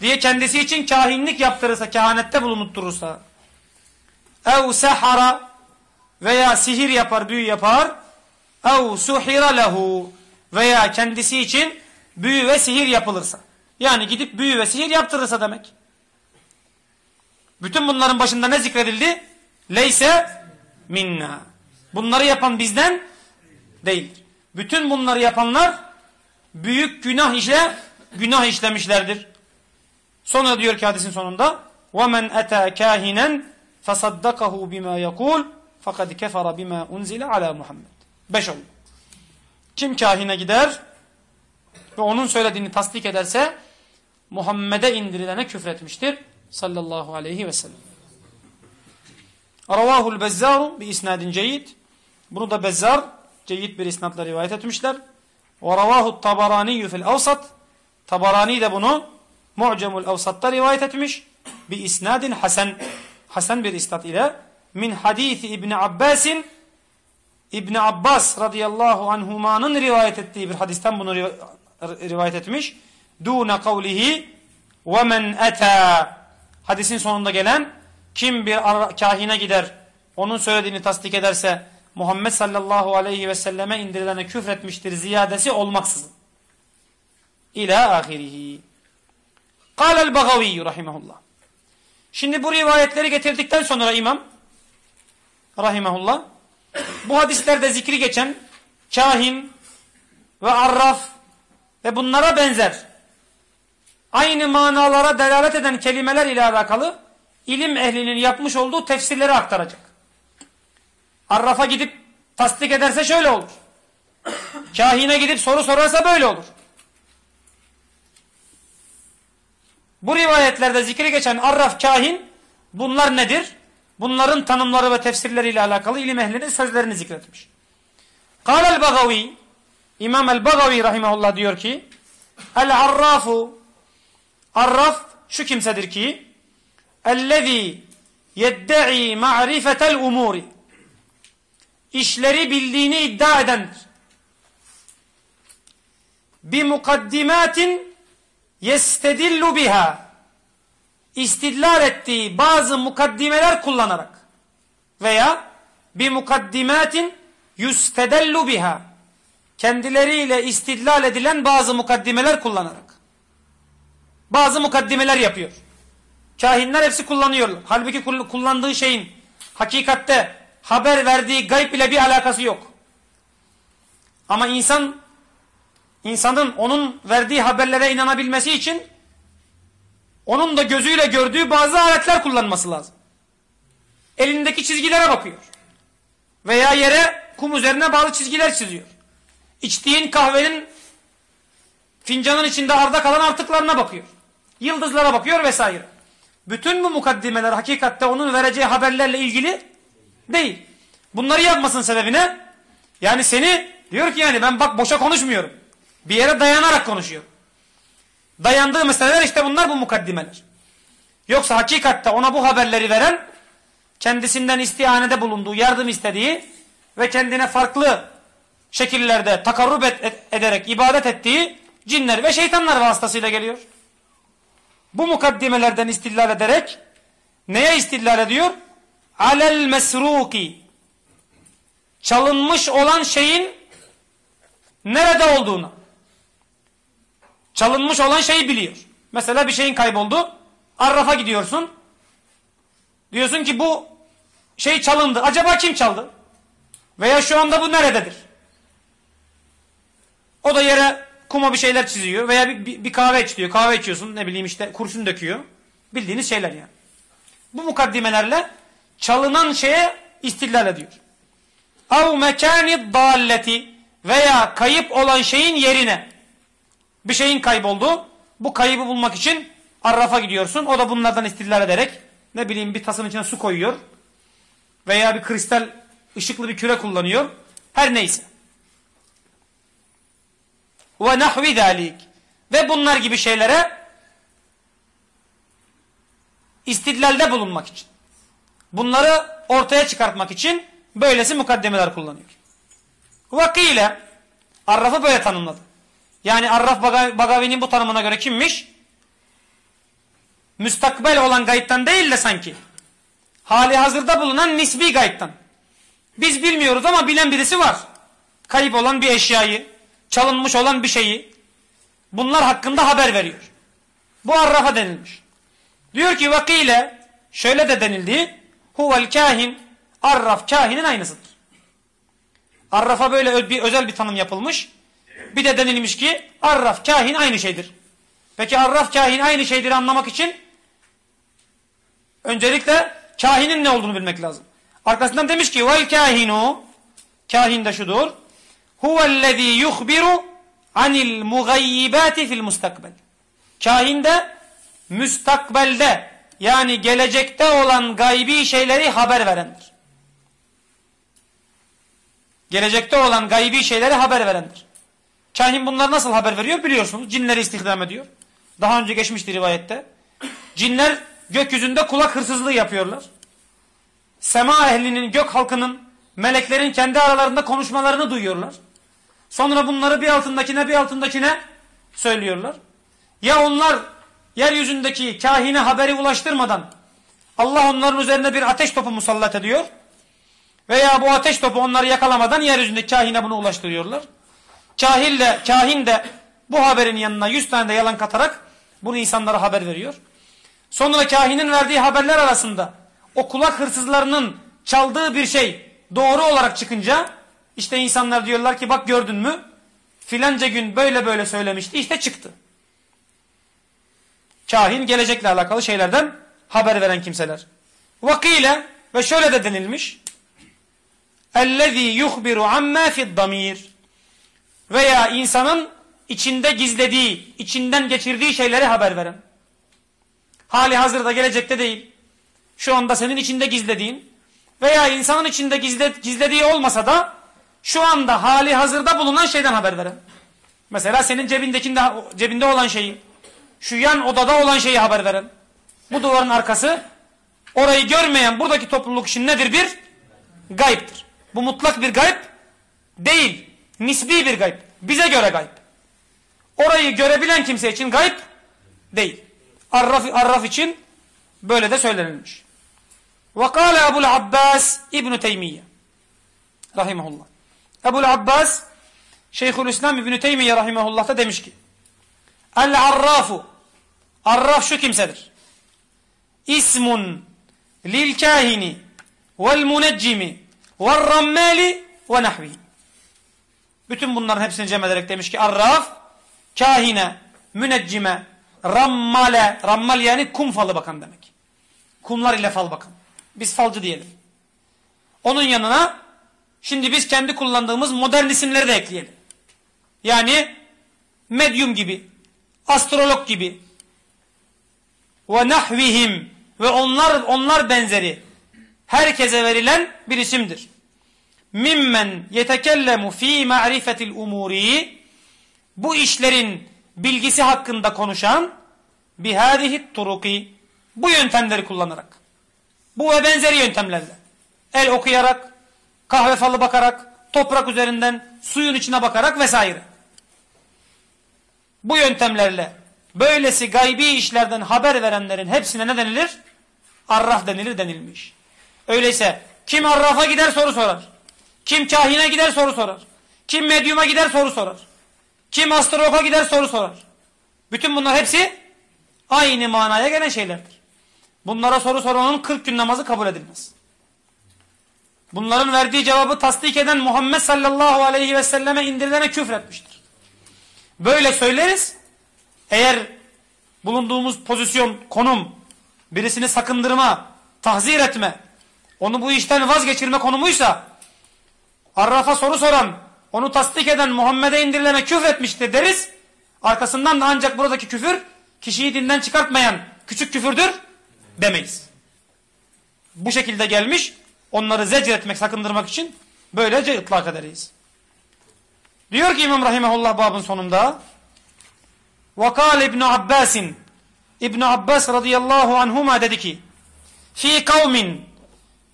Diye kendisi için kahinlik yaptırırsa, kehanette bulunutturursa. Ev sehara veya sihir yapar, büyü yapar. Ev suhira lehu veya kendisi için büyü ve sihir yapılırsa. Yani gidip büyü ve sihir yaptırırsa demek. Bütün bunların başında ne zikredildi? Leyse minna. Bunları yapan bizden değildir. Bütün bunları yapanlar büyük günah işle günah işlemişlerdir. Sonra diyor ki hadisin sonunda وَمَنْ اَتَى كَاهِنًا فَصَدَّقَهُ بِمَا يَقُولُ فَقَدْ كَفَرَ بِمَا اُنْزِلَ عَلَى Muhammed. Beş oldu. Kim kahine gider ve onun söylediğini tasdik ederse Muhammed'e indirilene küfretmiştir. Sallallahu aleyhi ve sellem. Ravahul Bezzaru bi isnadin ceyyid. Bunu da Bezzar ceyyid bir isnatla rivayet etmişler. Ve ravahu Tabarani fil Avsat. Tabarani de bunu Mu'cemul Avsat'ta rivayet etmiş. Bi isnadin hasen. Hasen bir isnat ile min hadisi İbn Abbas'in İbn Abbas radıyallahu anhumanın rivayet ettiği bir hadisten bunu rivayet etmiş. Dune kavlihi ve men eta hadisin sonunda gelen kim bir kahine gider onun söylediğini tasdik ederse Muhammed sallallahu aleyhi ve selleme indirilene küfretmiştir ziyadesi olmaksızın. İlâ ahirihi. Kâlel Bagavi rahimahullah. Şimdi bu rivayetleri getirdikten sonra imam rahimahullah bu hadislerde zikri geçen kahin ve arraf ve bunlara benzer aynı manalara delalet eden kelimeler ile alakalı ilim ehlinin yapmış olduğu tefsirleri aktaracak. Arrafa gidip tasdik ederse şöyle olur. Kahine gidip soru sorarsa böyle olur. Bu rivayetlerde zikri geçen arraf kahin bunlar nedir? Bunların tanımları ve tefsirleriyle alakalı ilim ehlinin sözlerini zikretmiş. Kâlel Bagavi İmam el-Bagavi rahimahullah diyor ki El-Arrafu Arraf şu kimsedir ki ellezî yedde'i ma'rifetel umuri işleri bildiğini iddia edendir. Bi mukaddimatin yestedillu biha istidlal ettiği bazı mukaddimeler kullanarak veya bi mukaddimatin yustedellu biha kendileriyle istidlal edilen bazı mukaddimeler kullanarak bazı mukaddimeler yapıyor. Kahinler hepsi kullanıyorlar. Halbuki kullandığı şeyin hakikatte haber verdiği gayb ile bir alakası yok. Ama insan insanın onun verdiği haberlere inanabilmesi için onun da gözüyle gördüğü bazı aletler kullanması lazım. Elindeki çizgilere bakıyor. Veya yere kum üzerine bazı çizgiler çiziyor. İçtiğin kahvenin fincanın içinde arda kalan artıklarına bakıyor. Yıldızlara bakıyor vesaire. Bütün bu mukaddimeler hakikatte onun vereceği haberlerle ilgili değil. Bunları yapmasın sebebine yani seni diyor ki yani ben bak boşa konuşmuyorum. Bir yere dayanarak konuşuyor. Dayandığı meseleler işte bunlar bu mukaddimeler. Yoksa hakikatte ona bu haberleri veren kendisinden istihanede bulunduğu, yardım istediği ve kendine farklı şekillerde takarrub et, ederek ibadet ettiği cinler ve şeytanlar vasıtasıyla geliyor. Bu mukaddimelerden istillal ederek neye istillal ediyor? Alel mesruki çalınmış olan şeyin nerede olduğunu çalınmış olan şeyi biliyor. Mesela bir şeyin kayboldu. Arrafa gidiyorsun. Diyorsun ki bu şey çalındı. Acaba kim çaldı? Veya şu anda bu nerededir? O da yere kuma bir şeyler çiziyor veya bir, bir, bir kahve içiyor. Kahve içiyorsun ne bileyim işte kurşun döküyor. Bildiğiniz şeyler yani. Bu mukaddimelerle çalınan şeye istillal ediyor. Av mekani dalleti veya kayıp olan şeyin yerine bir şeyin kayboldu. Bu kaybı bulmak için arrafa gidiyorsun. O da bunlardan istillal ederek ne bileyim bir tasın içine su koyuyor veya bir kristal ışıklı bir küre kullanıyor. Her neyse. Ve nahvi dalik. Ve bunlar gibi şeylere istidlalde bulunmak için. Bunları ortaya çıkartmak için böylesi mukaddemeler kullanıyor. Vakile Arraf'ı böyle tanımladı. Yani Arraf Bagavi'nin bu tanımına göre kimmiş? Müstakbel olan gayipten değil de sanki. Hali hazırda bulunan nisbi gayipten. Biz bilmiyoruz ama bilen birisi var. Kayıp olan bir eşyayı, çalınmış olan bir şeyi. Bunlar hakkında haber veriyor. Bu Arraf'a denilmiş. Diyor ki vakile şöyle de denildi. Huvel kahin Arraf kahinin aynısıdır. Arraf'a böyle bir özel bir tanım yapılmış. Bir de denilmiş ki Arraf kahin aynı şeydir. Peki Arraf kahin aynı şeydir anlamak için öncelikle kahinin ne olduğunu bilmek lazım. Arkasından demiş ki vel kahinu kahin de şudur. Huvellezî yuhbiru anil mugayyibati fil mustakbel. Kahin de müstakbelde yani gelecekte olan gaybi şeyleri haber verendir. Gelecekte olan gaybi şeyleri haber verendir. Kahin bunlar nasıl haber veriyor biliyorsunuz. Cinleri istihdam ediyor. Daha önce geçmişti rivayette. Cinler gökyüzünde kulak hırsızlığı yapıyorlar. Sema ehlinin, gök halkının, meleklerin kendi aralarında konuşmalarını duyuyorlar. Sonra bunları bir altındakine bir altındakine söylüyorlar. Ya onlar yeryüzündeki kahine haberi ulaştırmadan Allah onların üzerine bir ateş topu musallat ediyor. Veya bu ateş topu onları yakalamadan yeryüzündeki kahine bunu ulaştırıyorlar. Kahil de, kahin de bu haberin yanına yüz tane de yalan katarak bunu insanlara haber veriyor. Sonra kahinin verdiği haberler arasında o kulak hırsızlarının çaldığı bir şey doğru olarak çıkınca işte insanlar diyorlar ki bak gördün mü filanca gün böyle böyle söylemişti işte çıktı. Kahin gelecekle alakalı şeylerden haber veren kimseler. Vakile ve şöyle de denilmiş. Ellezî yuhbiru ammâ fi'd-damîr. Veya insanın içinde gizlediği, içinden geçirdiği şeyleri haber veren. Hali hazırda gelecekte değil. Şu anda senin içinde gizlediğin veya insanın içinde gizle, gizlediği olmasa da şu anda hali hazırda bulunan şeyden haber veren. Mesela senin cebindekinde, cebinde olan şeyi, şu yan odada olan şeyi haber veren. Bu duvarın arkası orayı görmeyen buradaki topluluk için nedir? Bir gayiptir. Bu mutlak bir gayb değil. Nisbi bir gayb. Bize göre gayb. Orayı görebilen kimse için gayb değil. Arraf, Arraf için böyle de söylenilmiş. Ve kâle Ebul Abbas İbn-i Teymiye rahimahullah. Ebul Abbas Şeyhülislam İbn-i Teymiye rahimahullah da demiş ki El-Arrafu Arraf şu kimsedir. İsmun lil kahini vel muneccimi vel rammali ve nahvi. Bütün bunların hepsini cem ederek demiş ki Arraf kahine, müneccime, rammale, rammal yani kum falı bakan demek. Kumlar ile fal bakan. Biz falcı diyelim. Onun yanına şimdi biz kendi kullandığımız modern isimleri de ekleyelim. Yani medyum gibi, astrolog gibi ve nahvihim ve onlar onlar benzeri herkese verilen bir isimdir. Mimmen yetekellemu fi ma'rifetil umuri bu işlerin bilgisi hakkında konuşan bihadihi turuki bu yöntemleri kullanarak bu ve benzeri yöntemlerle el okuyarak kahve falı bakarak toprak üzerinden suyun içine bakarak vesaire bu yöntemlerle böylesi gaybi işlerden haber verenlerin hepsine ne denilir? Arraf denilir denilmiş. Öyleyse kim arrafa gider soru sorar. Kim kahine gider soru sorar. Kim medyuma gider soru sorar. Kim astrologa gider soru sorar. Bütün bunlar hepsi aynı manaya gelen şeylerdir. Bunlara soru soranın 40 gün namazı kabul edilmez. Bunların verdiği cevabı tasdik eden Muhammed sallallahu aleyhi ve selleme indirilene küfretmiştir. Böyle söyleriz. Eğer bulunduğumuz pozisyon, konum, birisini sakındırma, tahzir etme, onu bu işten vazgeçirme konumuysa, Arraf'a soru soran, onu tasdik eden Muhammed'e indirilene küfretmiştir deriz. Arkasından da ancak buradaki küfür, kişiyi dinden çıkartmayan küçük küfürdür demeyiz. bu şekilde gelmiş. Onları zecr etmek, sakındırmak için böylece ıtlak ederiz. Diyor ki İmam Rahimahullah babın sonunda وَقَالَ İbn Abbasin İbn Abbas radıyallahu anhuma dedi ki fi kavmin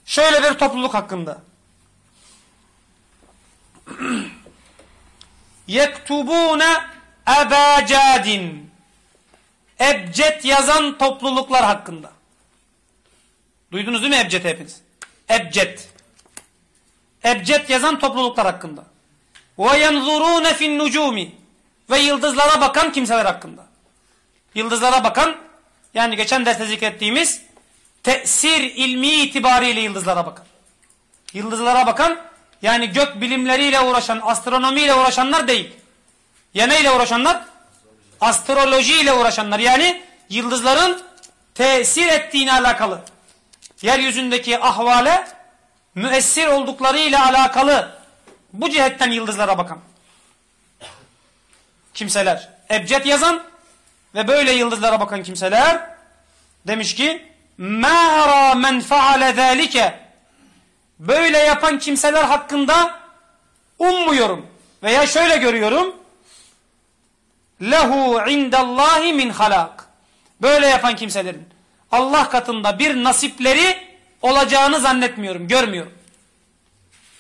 şöyle bir topluluk hakkında yektubune ebacadin ebced yazan topluluklar hakkında. Duydunuz değil mi ebced hepiniz? Ebced. Ebced yazan topluluklar hakkında. Ve yenzurune fin nucumi ve yıldızlara bakan kimseler hakkında. Yıldızlara bakan yani geçen derste zikrettiğimiz tesir ilmi itibariyle yıldızlara bakan. Yıldızlara bakan yani gök bilimleriyle uğraşan, astronomiyle uğraşanlar değil. Ya neyle uğraşanlar? Astrolojiyle uğraşanlar. Yani yıldızların tesir ettiğine alakalı. Yeryüzündeki ahvale müessir olduklarıyla alakalı bu cihetten yıldızlara bakan. Kimseler. Ebced yazan ve böyle yıldızlara bakan kimseler demiş ki مَا أَرَى مَنْ فَعَلَ ذَٰلِكَ Böyle yapan kimseler hakkında ummuyorum veya şöyle görüyorum lehu indallahi min halak. Böyle yapan kimselerin Allah katında bir nasipleri olacağını zannetmiyorum, görmüyorum.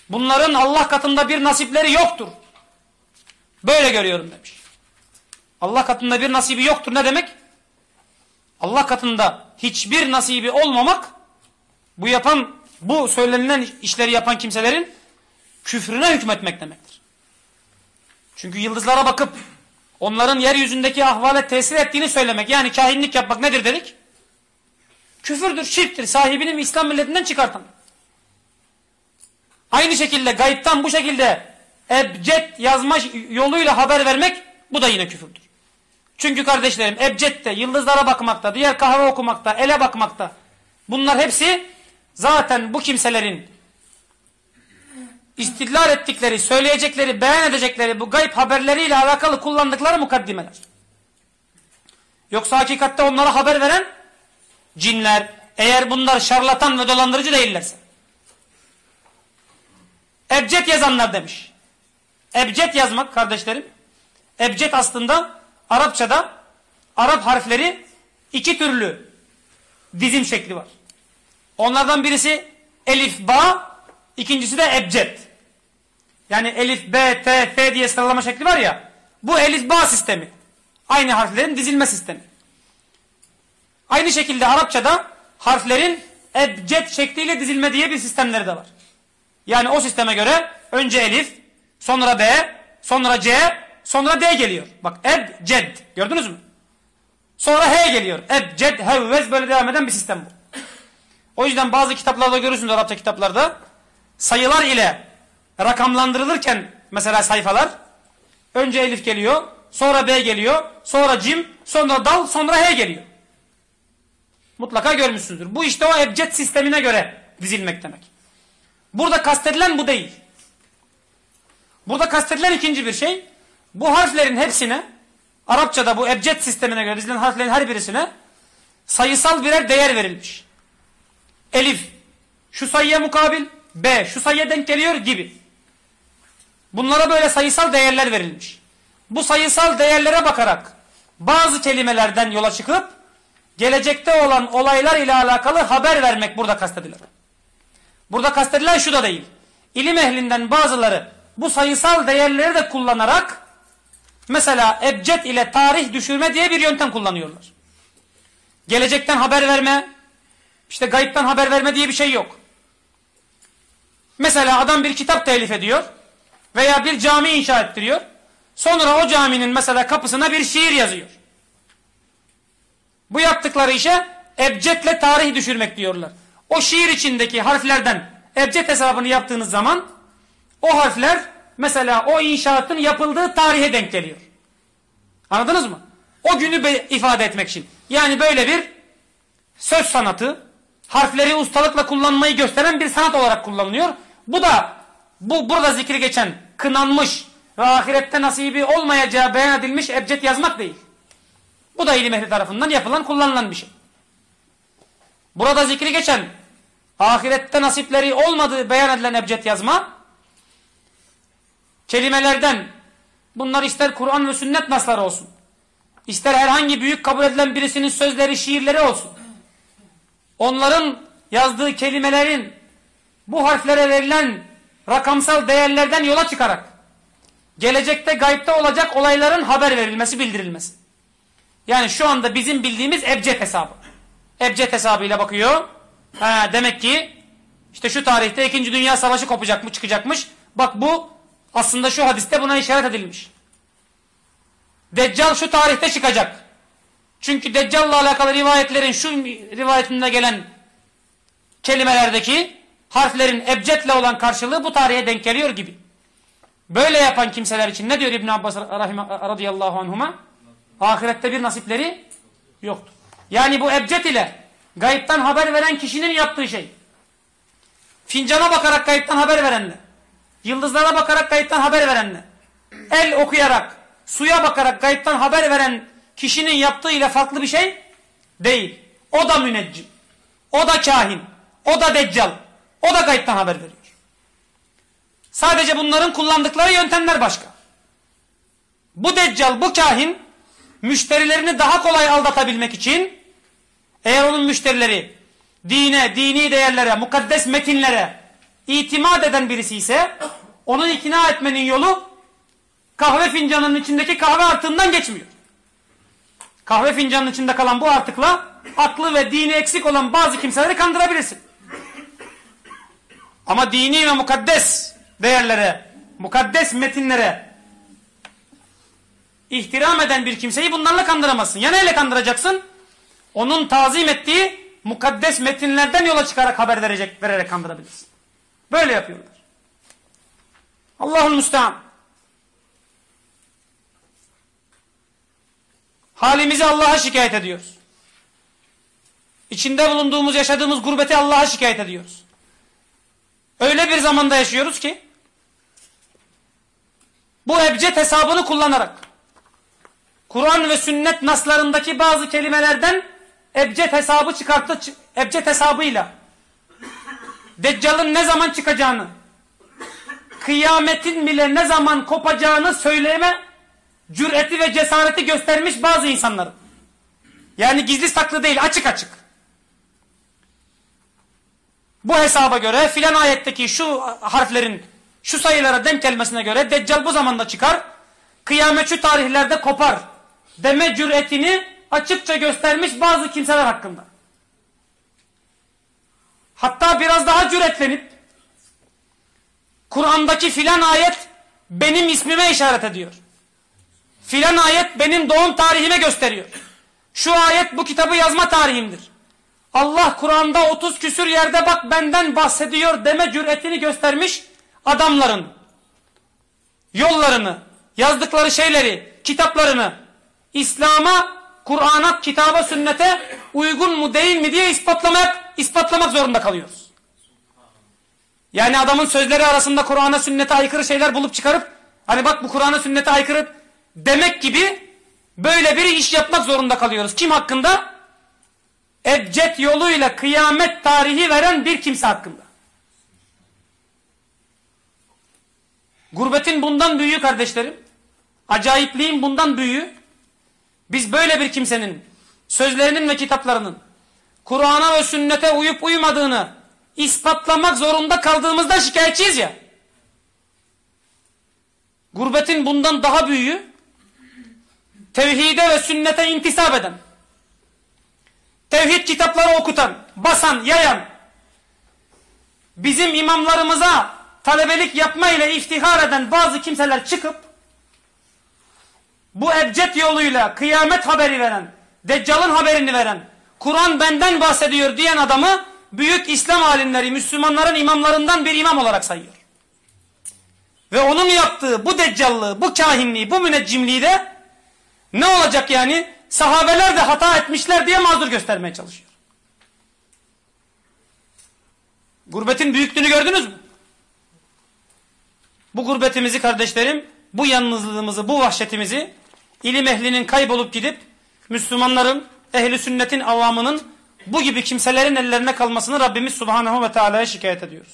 Bunların Allah katında bir nasipleri yoktur. Böyle görüyorum demiş. Allah katında bir nasibi yoktur ne demek? Allah katında hiçbir nasibi olmamak bu yapan bu söylenilen işleri yapan kimselerin küfrüne hükmetmek demektir. Çünkü yıldızlara bakıp onların yeryüzündeki ahvale tesir ettiğini söylemek yani kahinlik yapmak nedir dedik? Küfürdür, şirktir. Sahibini İslam milletinden çıkartan. Aynı şekilde gayiptan bu şekilde ebced yazma yoluyla haber vermek bu da yine küfürdür. Çünkü kardeşlerim ebcedde, yıldızlara bakmakta, diğer kahve okumakta, ele bakmakta bunlar hepsi zaten bu kimselerin istidlal ettikleri, söyleyecekleri, beyan edecekleri bu gayb haberleriyle alakalı kullandıkları mukaddimeler. Yoksa hakikatte onlara haber veren cinler, eğer bunlar şarlatan ve dolandırıcı değillerse. Ebced yazanlar demiş. Ebced yazmak kardeşlerim. Ebced aslında Arapçada Arap harfleri iki türlü dizim şekli var. Onlardan birisi elif ba, ikincisi de ebced. Yani elif, b, t, f diye sıralama şekli var ya. Bu elif ba sistemi. Aynı harflerin dizilme sistemi. Aynı şekilde Arapçada harflerin ebced şekliyle dizilme diye bir sistemleri de var. Yani o sisteme göre önce elif, sonra b, sonra c, sonra d geliyor. Bak ebced gördünüz mü? Sonra h geliyor. Ebced, hevvez böyle devam eden bir sistem bu. O yüzden bazı kitaplarda görürsünüz Arapça kitaplarda sayılar ile rakamlandırılırken mesela sayfalar önce elif geliyor, sonra b geliyor, sonra cim, sonra dal, sonra h geliyor. Mutlaka görmüşsünüzdür. Bu işte o ebced sistemine göre dizilmek demek. Burada kastedilen bu değil. Burada kastedilen ikinci bir şey. Bu harflerin hepsine Arapçada bu ebced sistemine göre dizilen harflerin her birisine sayısal birer değer verilmiş. Elif şu sayıya mukabil, B şu sayıya denk geliyor gibi. Bunlara böyle sayısal değerler verilmiş. Bu sayısal değerlere bakarak bazı kelimelerden yola çıkıp gelecekte olan olaylar ile alakalı haber vermek burada kastedilir. Burada kastedilen şu da değil. İlim ehlinden bazıları bu sayısal değerleri de kullanarak mesela ebced ile tarih düşürme diye bir yöntem kullanıyorlar. Gelecekten haber verme, işte gayipten haber verme diye bir şey yok. Mesela adam bir kitap telif ediyor veya bir cami inşa ettiriyor. Sonra o caminin mesela kapısına bir şiir yazıyor. Bu yaptıkları işe ebcetle tarih düşürmek diyorlar. O şiir içindeki harflerden ebced hesabını yaptığınız zaman o harfler mesela o inşaatın yapıldığı tarihe denk geliyor. Anladınız mı? O günü ifade etmek için. Yani böyle bir söz sanatı, harfleri ustalıkla kullanmayı gösteren bir sanat olarak kullanılıyor. Bu da bu burada zikri geçen kınanmış ve ahirette nasibi olmayacağı beyan edilmiş ebced yazmak değil. Bu da ilim ehli tarafından yapılan kullanılan bir şey. Burada zikri geçen ahirette nasipleri olmadığı beyan edilen ebced yazma kelimelerden bunlar ister Kur'an ve sünnet nasları olsun ister herhangi büyük kabul edilen birisinin sözleri şiirleri olsun onların yazdığı kelimelerin bu harflere verilen rakamsal değerlerden yola çıkarak gelecekte gayipte olacak olayların haber verilmesi bildirilmesi. Yani şu anda bizim bildiğimiz ebced hesabı. Ebced hesabıyla bakıyor. Ha, demek ki işte şu tarihte 2. Dünya Savaşı kopacakmış, çıkacakmış. Bak bu aslında şu hadiste buna işaret edilmiş. Deccal şu tarihte çıkacak. Çünkü Deccal'la alakalı rivayetlerin şu rivayetinde gelen kelimelerdeki harflerin ebcetle olan karşılığı bu tarihe denk geliyor gibi. Böyle yapan kimseler için ne diyor İbn Abbas radıyallahu anhuma? Ahirette bir nasipleri yoktur. Yani bu ebced ile gayipten haber veren kişinin yaptığı şey. Fincana bakarak gayipten haber verenle, yıldızlara bakarak gayipten haber verenle, el okuyarak, suya bakarak gayipten haber veren kişinin yaptığı ile farklı bir şey değil. O da müneccim, o da kahin, o da deccal, o da gayipten haber veriyor. Sadece bunların kullandıkları yöntemler başka. Bu deccal, bu kahin müşterilerini daha kolay aldatabilmek için eğer onun müşterileri dine, dini değerlere, mukaddes metinlere itimat eden birisi ise onu ikna etmenin yolu kahve fincanının içindeki kahve artığından geçmiyor. Kahve fincanının içinde kalan bu artıkla aklı ve dini eksik olan bazı kimseleri kandırabilirsin. Ama dini ve mukaddes değerlere, mukaddes metinlere ihtiram eden bir kimseyi bunlarla kandıramazsın. Ya neyle kandıracaksın? Onun tazim ettiği mukaddes metinlerden yola çıkarak haber verecek, vererek kandırabilirsin. Böyle yapıyorlar. Allah'ın müstahan. Halimizi Allah'a şikayet ediyoruz. İçinde bulunduğumuz, yaşadığımız gurbeti Allah'a şikayet ediyoruz. Öyle bir zamanda yaşıyoruz ki bu ebced hesabını kullanarak Kur'an ve sünnet naslarındaki bazı kelimelerden ebced hesabı çıkarttı. Ebced hesabıyla Deccal'ın ne zaman çıkacağını kıyametin bile ne zaman kopacağını söyleme cüreti ve cesareti göstermiş bazı insanların. Yani gizli saklı değil açık açık. Bu hesaba göre filan ayetteki şu harflerin şu sayılara denk gelmesine göre Deccal bu zamanda çıkar. Kıyamet şu tarihlerde kopar. Deme cüretini açıkça göstermiş bazı kimseler hakkında. Hatta biraz daha cüretlenip Kur'an'daki filan ayet benim ismime işaret ediyor. Filan ayet benim doğum tarihime gösteriyor. Şu ayet bu kitabı yazma tarihimdir. Allah Kur'an'da 30 küsür yerde bak benden bahsediyor deme cüretini göstermiş adamların yollarını, yazdıkları şeyleri, kitaplarını İslam'a, Kur'an'a, kitaba, sünnete uygun mu değil mi diye ispatlamak, ispatlamak zorunda kalıyoruz. Yani adamın sözleri arasında Kur'an'a, sünnete aykırı şeyler bulup çıkarıp hani bak bu Kur'an'a, sünnete aykırı demek gibi böyle bir iş yapmak zorunda kalıyoruz. Kim hakkında? Ebced yoluyla kıyamet tarihi veren bir kimse hakkında. Gurbetin bundan büyüğü kardeşlerim. Acayipliğin bundan büyüğü. Biz böyle bir kimsenin sözlerinin ve kitaplarının Kur'an'a ve sünnete uyup uymadığını ispatlamak zorunda kaldığımızda şikayetçiyiz ya. Gurbetin bundan daha büyüğü tevhide ve sünnete intisap eden tevhid kitapları okutan, basan, yayan bizim imamlarımıza talebelik yapma ile iftihar eden bazı kimseler çıkıp bu ebced yoluyla kıyamet haberi veren, Deccal'ın haberini veren, Kur'an benden bahsediyor diyen adamı büyük İslam alimleri, Müslümanların imamlarından bir imam olarak sayıyor. Ve onun yaptığı bu deccallığı, bu kahinliği, bu müneccimliği de ne olacak yani? Sahabeler de hata etmişler diye mazur göstermeye çalışıyor. Gurbetin büyüklüğünü gördünüz mü? Bu gurbetimizi kardeşlerim, bu yalnızlığımızı, bu vahşetimizi ilim ehlinin kaybolup gidip Müslümanların, ehli sünnetin avamının bu gibi kimselerin ellerine kalmasını Rabbimiz Subhanahu ve Teala'ya şikayet ediyoruz.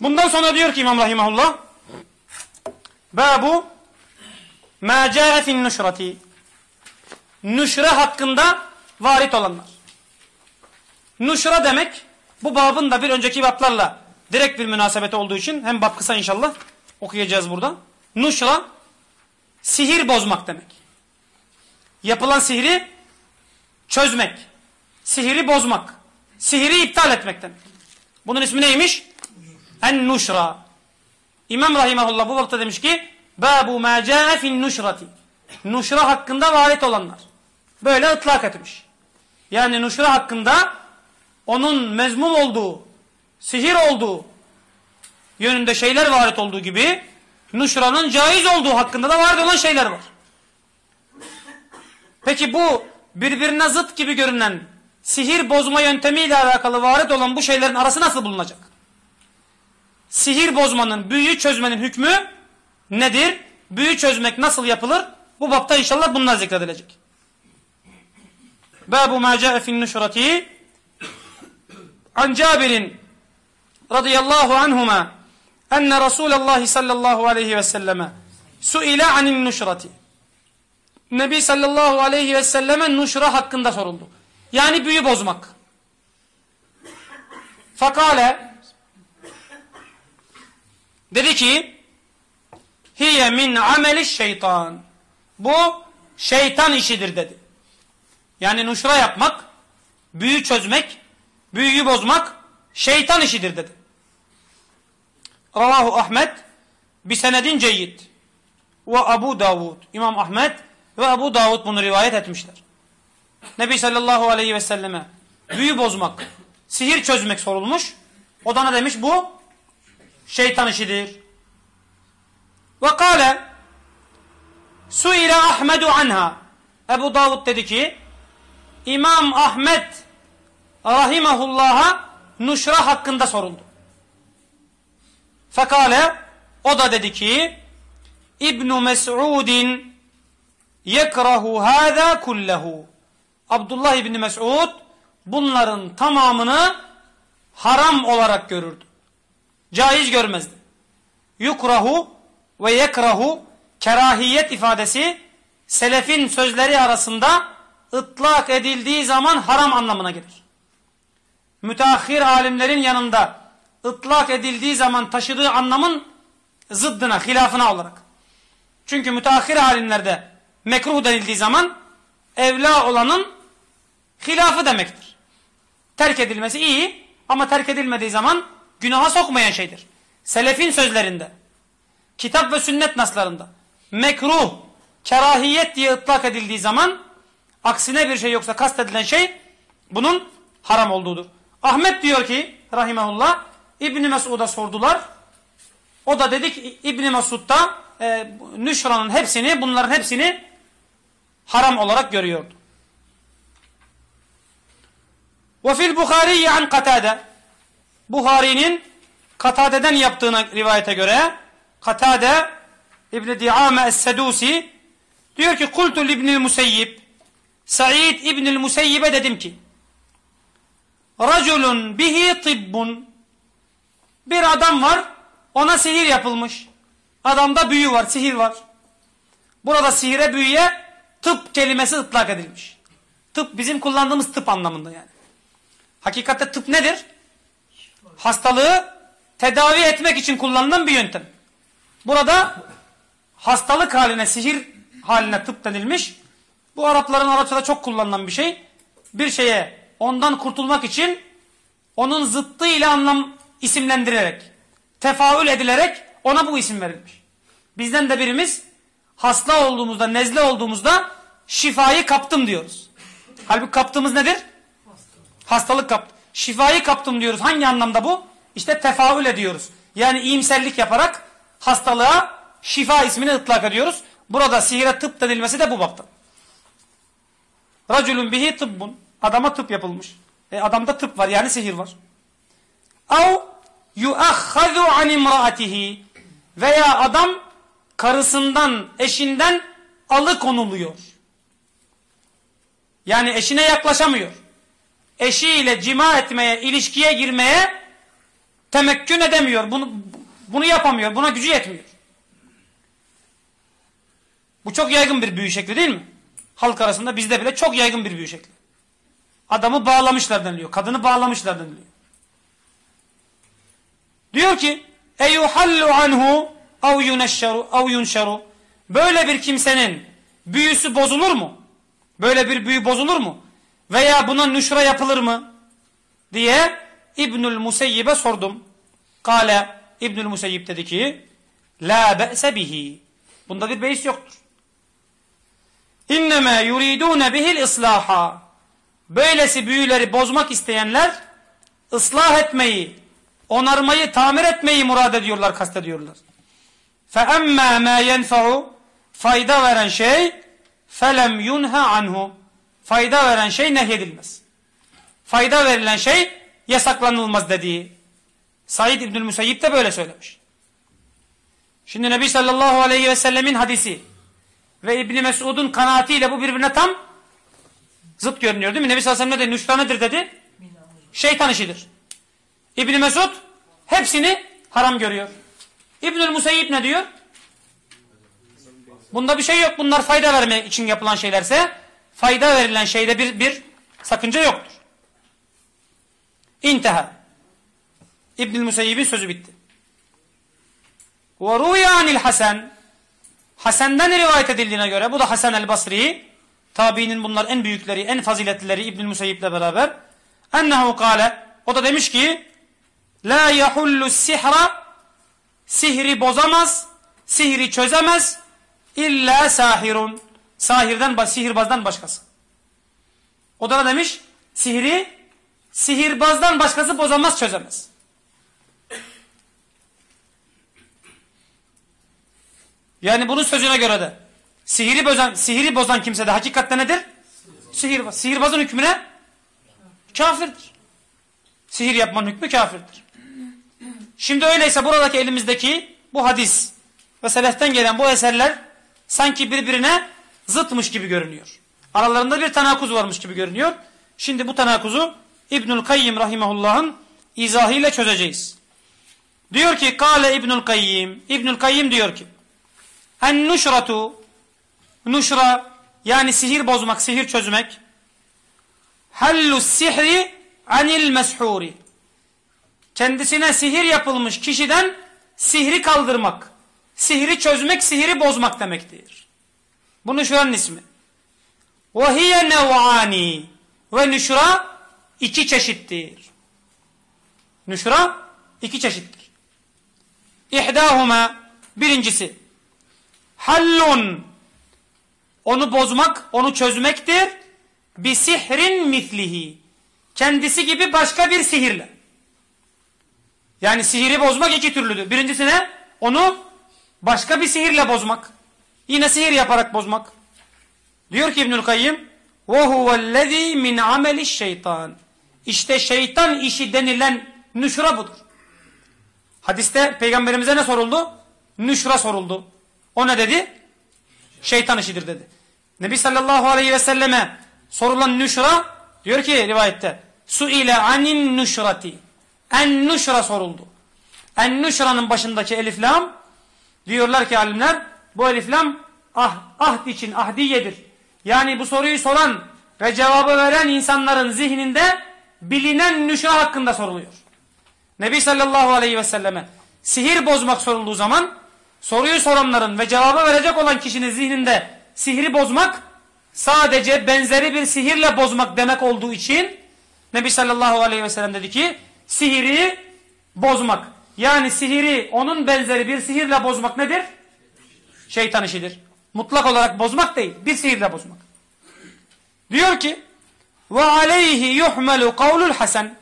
Bundan sonra diyor ki İmam Rahimahullah Babu ca'e fin nuşrati Nuşra hakkında varit olanlar. Nuşra demek bu babın da bir önceki bablarla direkt bir münasebeti olduğu için hem bab kısa inşallah okuyacağız burada. Nuşra sihir bozmak demek. Yapılan sihri çözmek. Sihiri bozmak. Sihiri iptal etmek demek. Bunun ismi neymiş? En-nuşra. İmam Rahimahullah bu vakta demiş ki Babu ma ca'e fin nuşrati. Nuşra hakkında varit olanlar. Böyle ıtlak etmiş. Yani nuşra hakkında onun mezmum olduğu, sihir olduğu yönünde şeyler varit olduğu gibi nuşranın caiz olduğu hakkında da varit olan şeyler var. Peki bu birbirine zıt gibi görünen sihir bozma yöntemiyle alakalı varit olan bu şeylerin arası nasıl bulunacak? Sihir bozmanın, büyüyü çözmenin hükmü nedir? Büyü çözmek nasıl yapılır? Bu bapta inşallah bunlar zikredilecek. Babu ma ca'e fin nuşrati an Cabir'in radıyallahu anhuma enne Resulallah sallallahu aleyhi ve selleme suile anin nuşrati Nebi sallallahu aleyhi ve selleme nuşra hakkında soruldu. Yani büyü bozmak. Fakale dedi ki hiye min ameli şeytan. Bu şeytan işidir dedi. Yani nuşra yapmak, büyü çözmek, büyüyü bozmak şeytan işidir dedi. Ravahu Ahmet bi senedin ceyyid ve Abu Davud. İmam Ahmet ve Abu Davud bunu rivayet etmişler. Nebi sallallahu aleyhi ve selleme büyü bozmak, sihir çözmek sorulmuş. O da ne demiş? Bu şeytan işidir. Ve kâle suile Ahmedu anha. Ebu Davud dedi ki İmam Ahmet rahimahullah'a nuşra hakkında soruldu. Fekale o da dedi ki İbn Mes'udin yekrahu hâzâ kullehu. Abdullah İbni Mes'ud bunların tamamını haram olarak görürdü. Caiz görmezdi. Yukrahu ve yekrahu kerahiyet ifadesi selefin sözleri arasında ıtlak edildiği zaman haram anlamına gelir. Müteahhir alimlerin yanında ıtlak edildiği zaman taşıdığı anlamın zıddına, hilafına olarak. Çünkü müteahhir alimlerde mekruh denildiği zaman evla olanın hilafı demektir. Terk edilmesi iyi ama terk edilmediği zaman günaha sokmayan şeydir. Selefin sözlerinde, kitap ve sünnet naslarında mekruh, kerahiyet diye ıtlak edildiği zaman aksine bir şey yoksa kastedilen şey bunun haram olduğudur. Ahmet diyor ki rahimahullah İbni Mesud'a sordular. O da dedi ki İbni Mesud da e, Nüşra'nın hepsini bunların hepsini haram olarak görüyordu. Ve fil Bukhari an Katade Buhari'nin Katade'den yaptığına rivayete göre Katade İbn Diame Es-Sedusi diyor ki kultu İbnül Museyyib Said İbnül Museyyib'e dedim ki Raculun bihi tibbun bir adam var ona sihir yapılmış. Adamda büyü var, sihir var. Burada sihire büyüye tıp kelimesi ıtlak edilmiş. Tıp bizim kullandığımız tıp anlamında yani. Hakikatte tıp nedir? Hastalığı tedavi etmek için kullanılan bir yöntem. Burada hastalık haline, sihir haline tıp denilmiş. Bu Arapların Arapçada çok kullanılan bir şey. Bir şeye ondan kurtulmak için onun zıttı ile anlam isimlendirerek, tefaül edilerek ona bu isim verilmiş. Bizden de birimiz hasta olduğumuzda, nezle olduğumuzda şifayı kaptım diyoruz. Halbuki kaptığımız nedir? Hastalık kaptım. Şifayı kaptım diyoruz. Hangi anlamda bu? İşte tefaül ediyoruz. Yani iyimserlik yaparak hastalığa şifa ismini ıtlak ediyoruz. Burada sihire tıp denilmesi de bu bapta. Raculun bihi tıbbun. Adama tıp yapılmış. E adamda tıp var yani sihir var. Av yuahhazu an imraatihi veya adam karısından, eşinden alıkonuluyor. Yani eşine yaklaşamıyor. Eşiyle cima etmeye, ilişkiye girmeye temekkün edemiyor. Bunu, bunu yapamıyor. Buna gücü yetmiyor. Bu çok yaygın bir büyü şekli değil mi? Halk arasında bizde bile çok yaygın bir büyü şekli. Adamı bağlamışlar deniliyor. Kadını bağlamışlar deniliyor. Diyor ki eyuhallu anhu av yuneşşeru av yunşeru böyle bir kimsenin büyüsü bozulur mu? Böyle bir büyü bozulur mu? Veya buna nüşra yapılır mı? diye İbnül Museyyib'e sordum. Kale İbnül Museyyib dedi ki La be'se bihi. Bunda bir beis yoktur. İnnemâ yuridûne bihil ıslaha. Böylesi büyüleri bozmak isteyenler ıslah etmeyi, onarmayı, tamir etmeyi murad ediyorlar, kastediyorlar. فَاَمَّا مَا يَنْفَعُ Fayda veren şey felem yunha anhu. Fayda veren şey nehyedilmez. Fayda verilen şey yasaklanılmaz dediği. Said İbnül Musayyib de böyle söylemiş. Şimdi Nebi sallallahu aleyhi ve sellemin hadisi ve İbni Mesud'un kanaatiyle bu birbirine tam zıt görünüyor değil mi? Nebi sallallahu aleyhi ve sellem ne dedi? Nüşra dedi? Şeytan işidir. İbni Mesud hepsini haram görüyor. İbnül Musayyib ne diyor? Bunda bir şey yok. Bunlar fayda vermek için yapılan şeylerse fayda verilen şeyde bir, bir sakınca yoktur. İnteha. İbnül Musayyib'in sözü bitti. Ve ruyanil Hasan Hasan'dan rivayet edildiğine göre bu da Hasan el Basri tabiinin bunlar en büyükleri en faziletlileri İbnül Musayyib'le beraber. ennehu kâle o da demiş ki la yahullu sihra sihri bozamaz sihri çözemez illa sahirun. Sahirden sihirbazdan başkası. O da demiş? Sihri sihirbazdan başkası bozamaz çözemez Yani bunun sözüne göre de sihiri bozan, sihiri bozan kimse de hakikatte nedir? Sihirbaz. Sihirbazın hükmü ne? Kafirdir. Sihir yapmanın hükmü kafirdir. Şimdi öyleyse buradaki elimizdeki bu hadis ve seleften gelen bu eserler sanki birbirine zıtmış gibi görünüyor. Aralarında bir tanakuz varmış gibi görünüyor. Şimdi bu tanakuzu İbnül Kayyim rahimahullah'ın izahıyla çözeceğiz. Diyor ki Kale İbnül Kayyim İbnül Kayyim diyor ki en nuşratu nuşra yani sihir bozmak, sihir çözmek. Hallus sihri anil meshuri. Kendisine sihir yapılmış kişiden sihri kaldırmak. Sihri çözmek, sihri bozmak demektir. Bu nüşranın ismi. Ve hiye nev'ani. Ve nüşra iki çeşittir. Nüşra iki çeşittir. İhdâhuma birincisi hallun onu bozmak, onu çözmektir. Bir sihrin mislihi. Kendisi gibi başka bir sihirle. Yani sihiri bozmak iki türlüdür. Birincisi ne? Onu başka bir sihirle bozmak. Yine sihir yaparak bozmak. Diyor ki İbnül Kayyim وَهُوَ الَّذ۪ي مِنْ عَمَلِ şeytan. İşte şeytan işi denilen nüşra budur. Hadiste peygamberimize ne soruldu? Nüşra soruldu. O ne dedi? Şeytan işidir dedi. Nebi sallallahu aleyhi ve selleme sorulan nüşra diyor ki rivayette su ile anin nüşrati en nüşra soruldu. En nüşranın başındaki eliflam diyorlar ki alimler bu eliflam ah, ahd için ahdiyedir. Yani bu soruyu soran ve cevabı veren insanların zihninde bilinen nüşra hakkında soruluyor. Nebi sallallahu aleyhi ve selleme sihir bozmak sorulduğu zaman soruyu soranların ve cevabı verecek olan kişinin zihninde sihri bozmak sadece benzeri bir sihirle bozmak demek olduğu için Nebi sallallahu aleyhi ve sellem dedi ki sihiri bozmak. Yani sihiri onun benzeri bir sihirle bozmak nedir? Şeytan işidir. Mutlak olarak bozmak değil. Bir sihirle bozmak. Diyor ki ve aleyhi yuhmelu kavlul hasen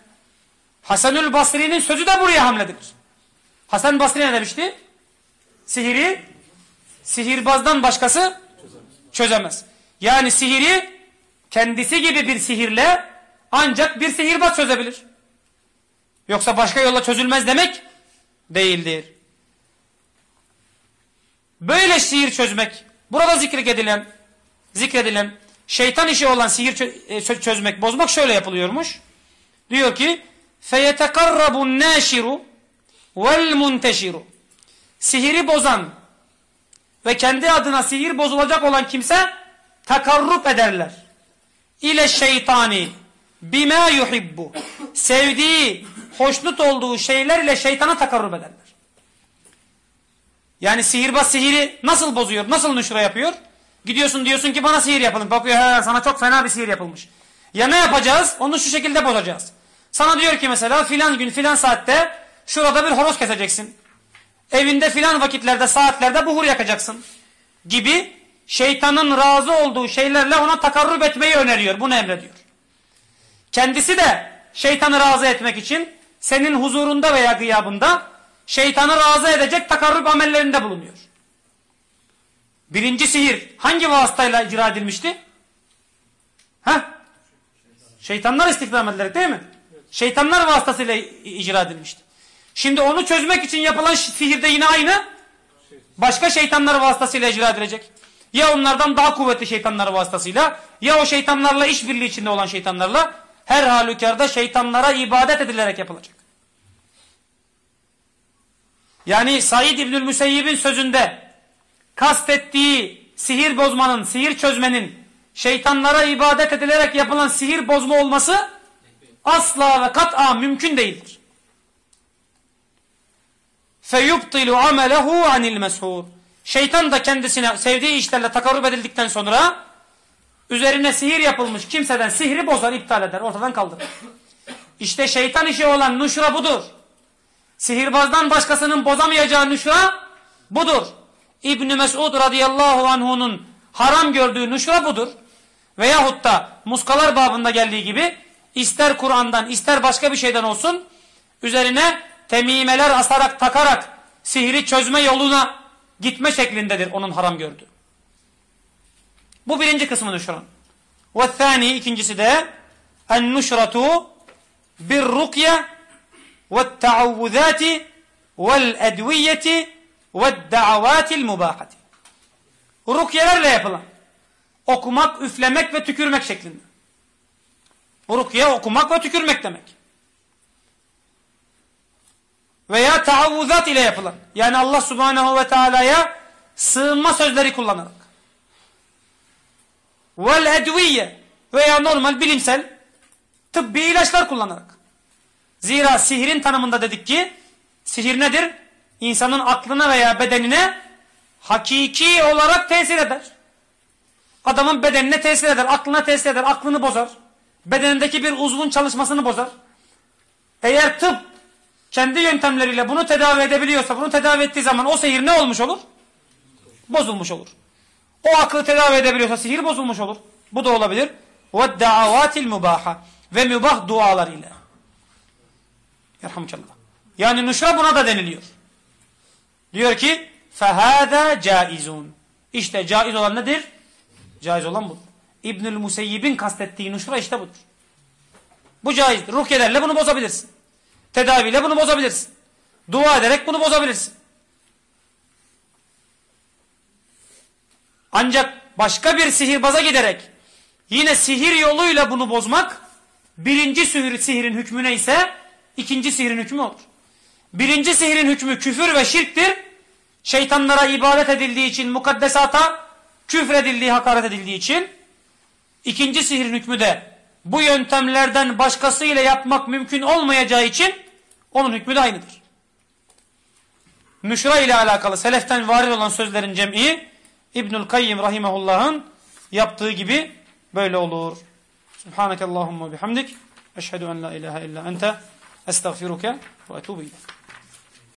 Hasanül Basri'nin sözü de buraya hamledilir. Hasan Basri ne demişti? Sihiri sihirbazdan başkası çözemez. Yani sihiri kendisi gibi bir sihirle ancak bir sihirbaz çözebilir. Yoksa başka yolla çözülmez demek değildir. Böyle sihir çözmek, burada zikredilen, zikredilen şeytan işi olan sihir çö- çözmek, bozmak şöyle yapılıyormuş. Diyor ki فَيَتَقَرَّبُ النَّاشِرُ وَالْمُنْتَشِرُ Sihiri bozan ve kendi adına sihir bozulacak olan kimse takarrup ederler. İle şeytani bima yuhibbu. Sevdiği, hoşnut olduğu şeyler ile şeytana takarrup ederler. Yani sihirbaz sihiri nasıl bozuyor, nasıl nüşra yapıyor? Gidiyorsun diyorsun ki bana sihir yapılın. Bakıyor he, sana çok fena bir sihir yapılmış. Ya ne yapacağız? Onu şu şekilde bozacağız. Sana diyor ki mesela filan gün filan saatte şurada bir horoz keseceksin. Evinde filan vakitlerde saatlerde buhur yakacaksın. Gibi şeytanın razı olduğu şeylerle ona takarrub etmeyi öneriyor. Bunu emrediyor. Kendisi de şeytanı razı etmek için senin huzurunda veya gıyabında şeytanı razı edecek takarrub amellerinde bulunuyor. Birinci sihir hangi vasıtayla icra edilmişti? Heh? Şeytanlar istihdam edilerek değil mi? Şeytanlar vasıtasıyla icra edilmişti. Şimdi onu çözmek için yapılan sihirde yine aynı başka şeytanlar vasıtasıyla icra edilecek. Ya onlardan daha kuvvetli şeytanlar vasıtasıyla ya o şeytanlarla işbirliği içinde olan şeytanlarla her halükarda şeytanlara ibadet edilerek yapılacak. Yani Said İbnül Müseyyib'in sözünde kastettiği sihir bozmanın, sihir çözmenin şeytanlara ibadet edilerek yapılan sihir bozma olması asla ve kat'a mümkün değildir feyubtilu amelehu anil meshur. Şeytan da kendisine sevdiği işlerle takarrub edildikten sonra üzerine sihir yapılmış kimseden sihri bozar, iptal eder, ortadan kaldırır. İşte şeytan işi olan nuşra budur. Sihirbazdan başkasının bozamayacağı nuşra budur. İbn Mesud radıyallahu anhu'nun haram gördüğü nuşra budur. Veyahut da muskalar babında geldiği gibi ister Kur'an'dan ister başka bir şeyden olsun üzerine temimeler asarak takarak sihri çözme yoluna gitme şeklindedir onun haram gördüğü. Bu birinci kısmı nuşran. Ve thani ikincisi de en nuşratu bir rukye ve taavvuzati vel edviyeti ve da'avatil mubahati. Rukyelerle yapılan. Okumak, üflemek ve tükürmek şeklinde. Rukye okumak ve tükürmek demek. Veya taavvuzat ile yapılan. Yani Allah subhanehu ve teala'ya sığınma sözleri kullanarak. Vel edviye veya normal bilimsel tıbbi ilaçlar kullanarak. Zira sihrin tanımında dedik ki sihir nedir? İnsanın aklına veya bedenine hakiki olarak tesir eder. Adamın bedenine tesir eder, aklına tesir eder, aklını bozar. Bedenindeki bir uzvun çalışmasını bozar. Eğer tıp kendi yöntemleriyle bunu tedavi edebiliyorsa, bunu tedavi ettiği zaman o sihir ne olmuş olur? Bozulmuş olur. O aklı tedavi edebiliyorsa sihir bozulmuş olur. Bu da olabilir. Ve da'avatil mubaha ve mübah dualar ile. Yerhamdülillah. Yani nuşra buna da deniliyor. Diyor ki fehâdâ caizun. İşte caiz olan nedir? Caiz olan budur. İbnül Museyyib'in kastettiği nuşra işte budur. Bu caizdir. Rukiyelerle bunu bozabilirsin. Tedaviyle bunu bozabilirsin. Dua ederek bunu bozabilirsin. Ancak başka bir sihirbaza giderek yine sihir yoluyla bunu bozmak birinci sihir, sihirin hükmü neyse ikinci sihirin hükmü olur. Birinci sihirin hükmü küfür ve şirktir. Şeytanlara ibadet edildiği için mukaddesata küfredildiği, hakaret edildiği için. İkinci sihirin hükmü de bu yöntemlerden başkasıyla yapmak mümkün olmayacağı için onun hükmü de aynıdır. Nüşra ile alakalı seleften varid olan sözlerin cem'i İbnül Kayyim rahimehullah'ın yaptığı gibi böyle olur. Subhaneke Allahumma bihamdik. Eşhedü en la ilahe illa ente estağfiruke ve etubu ilek.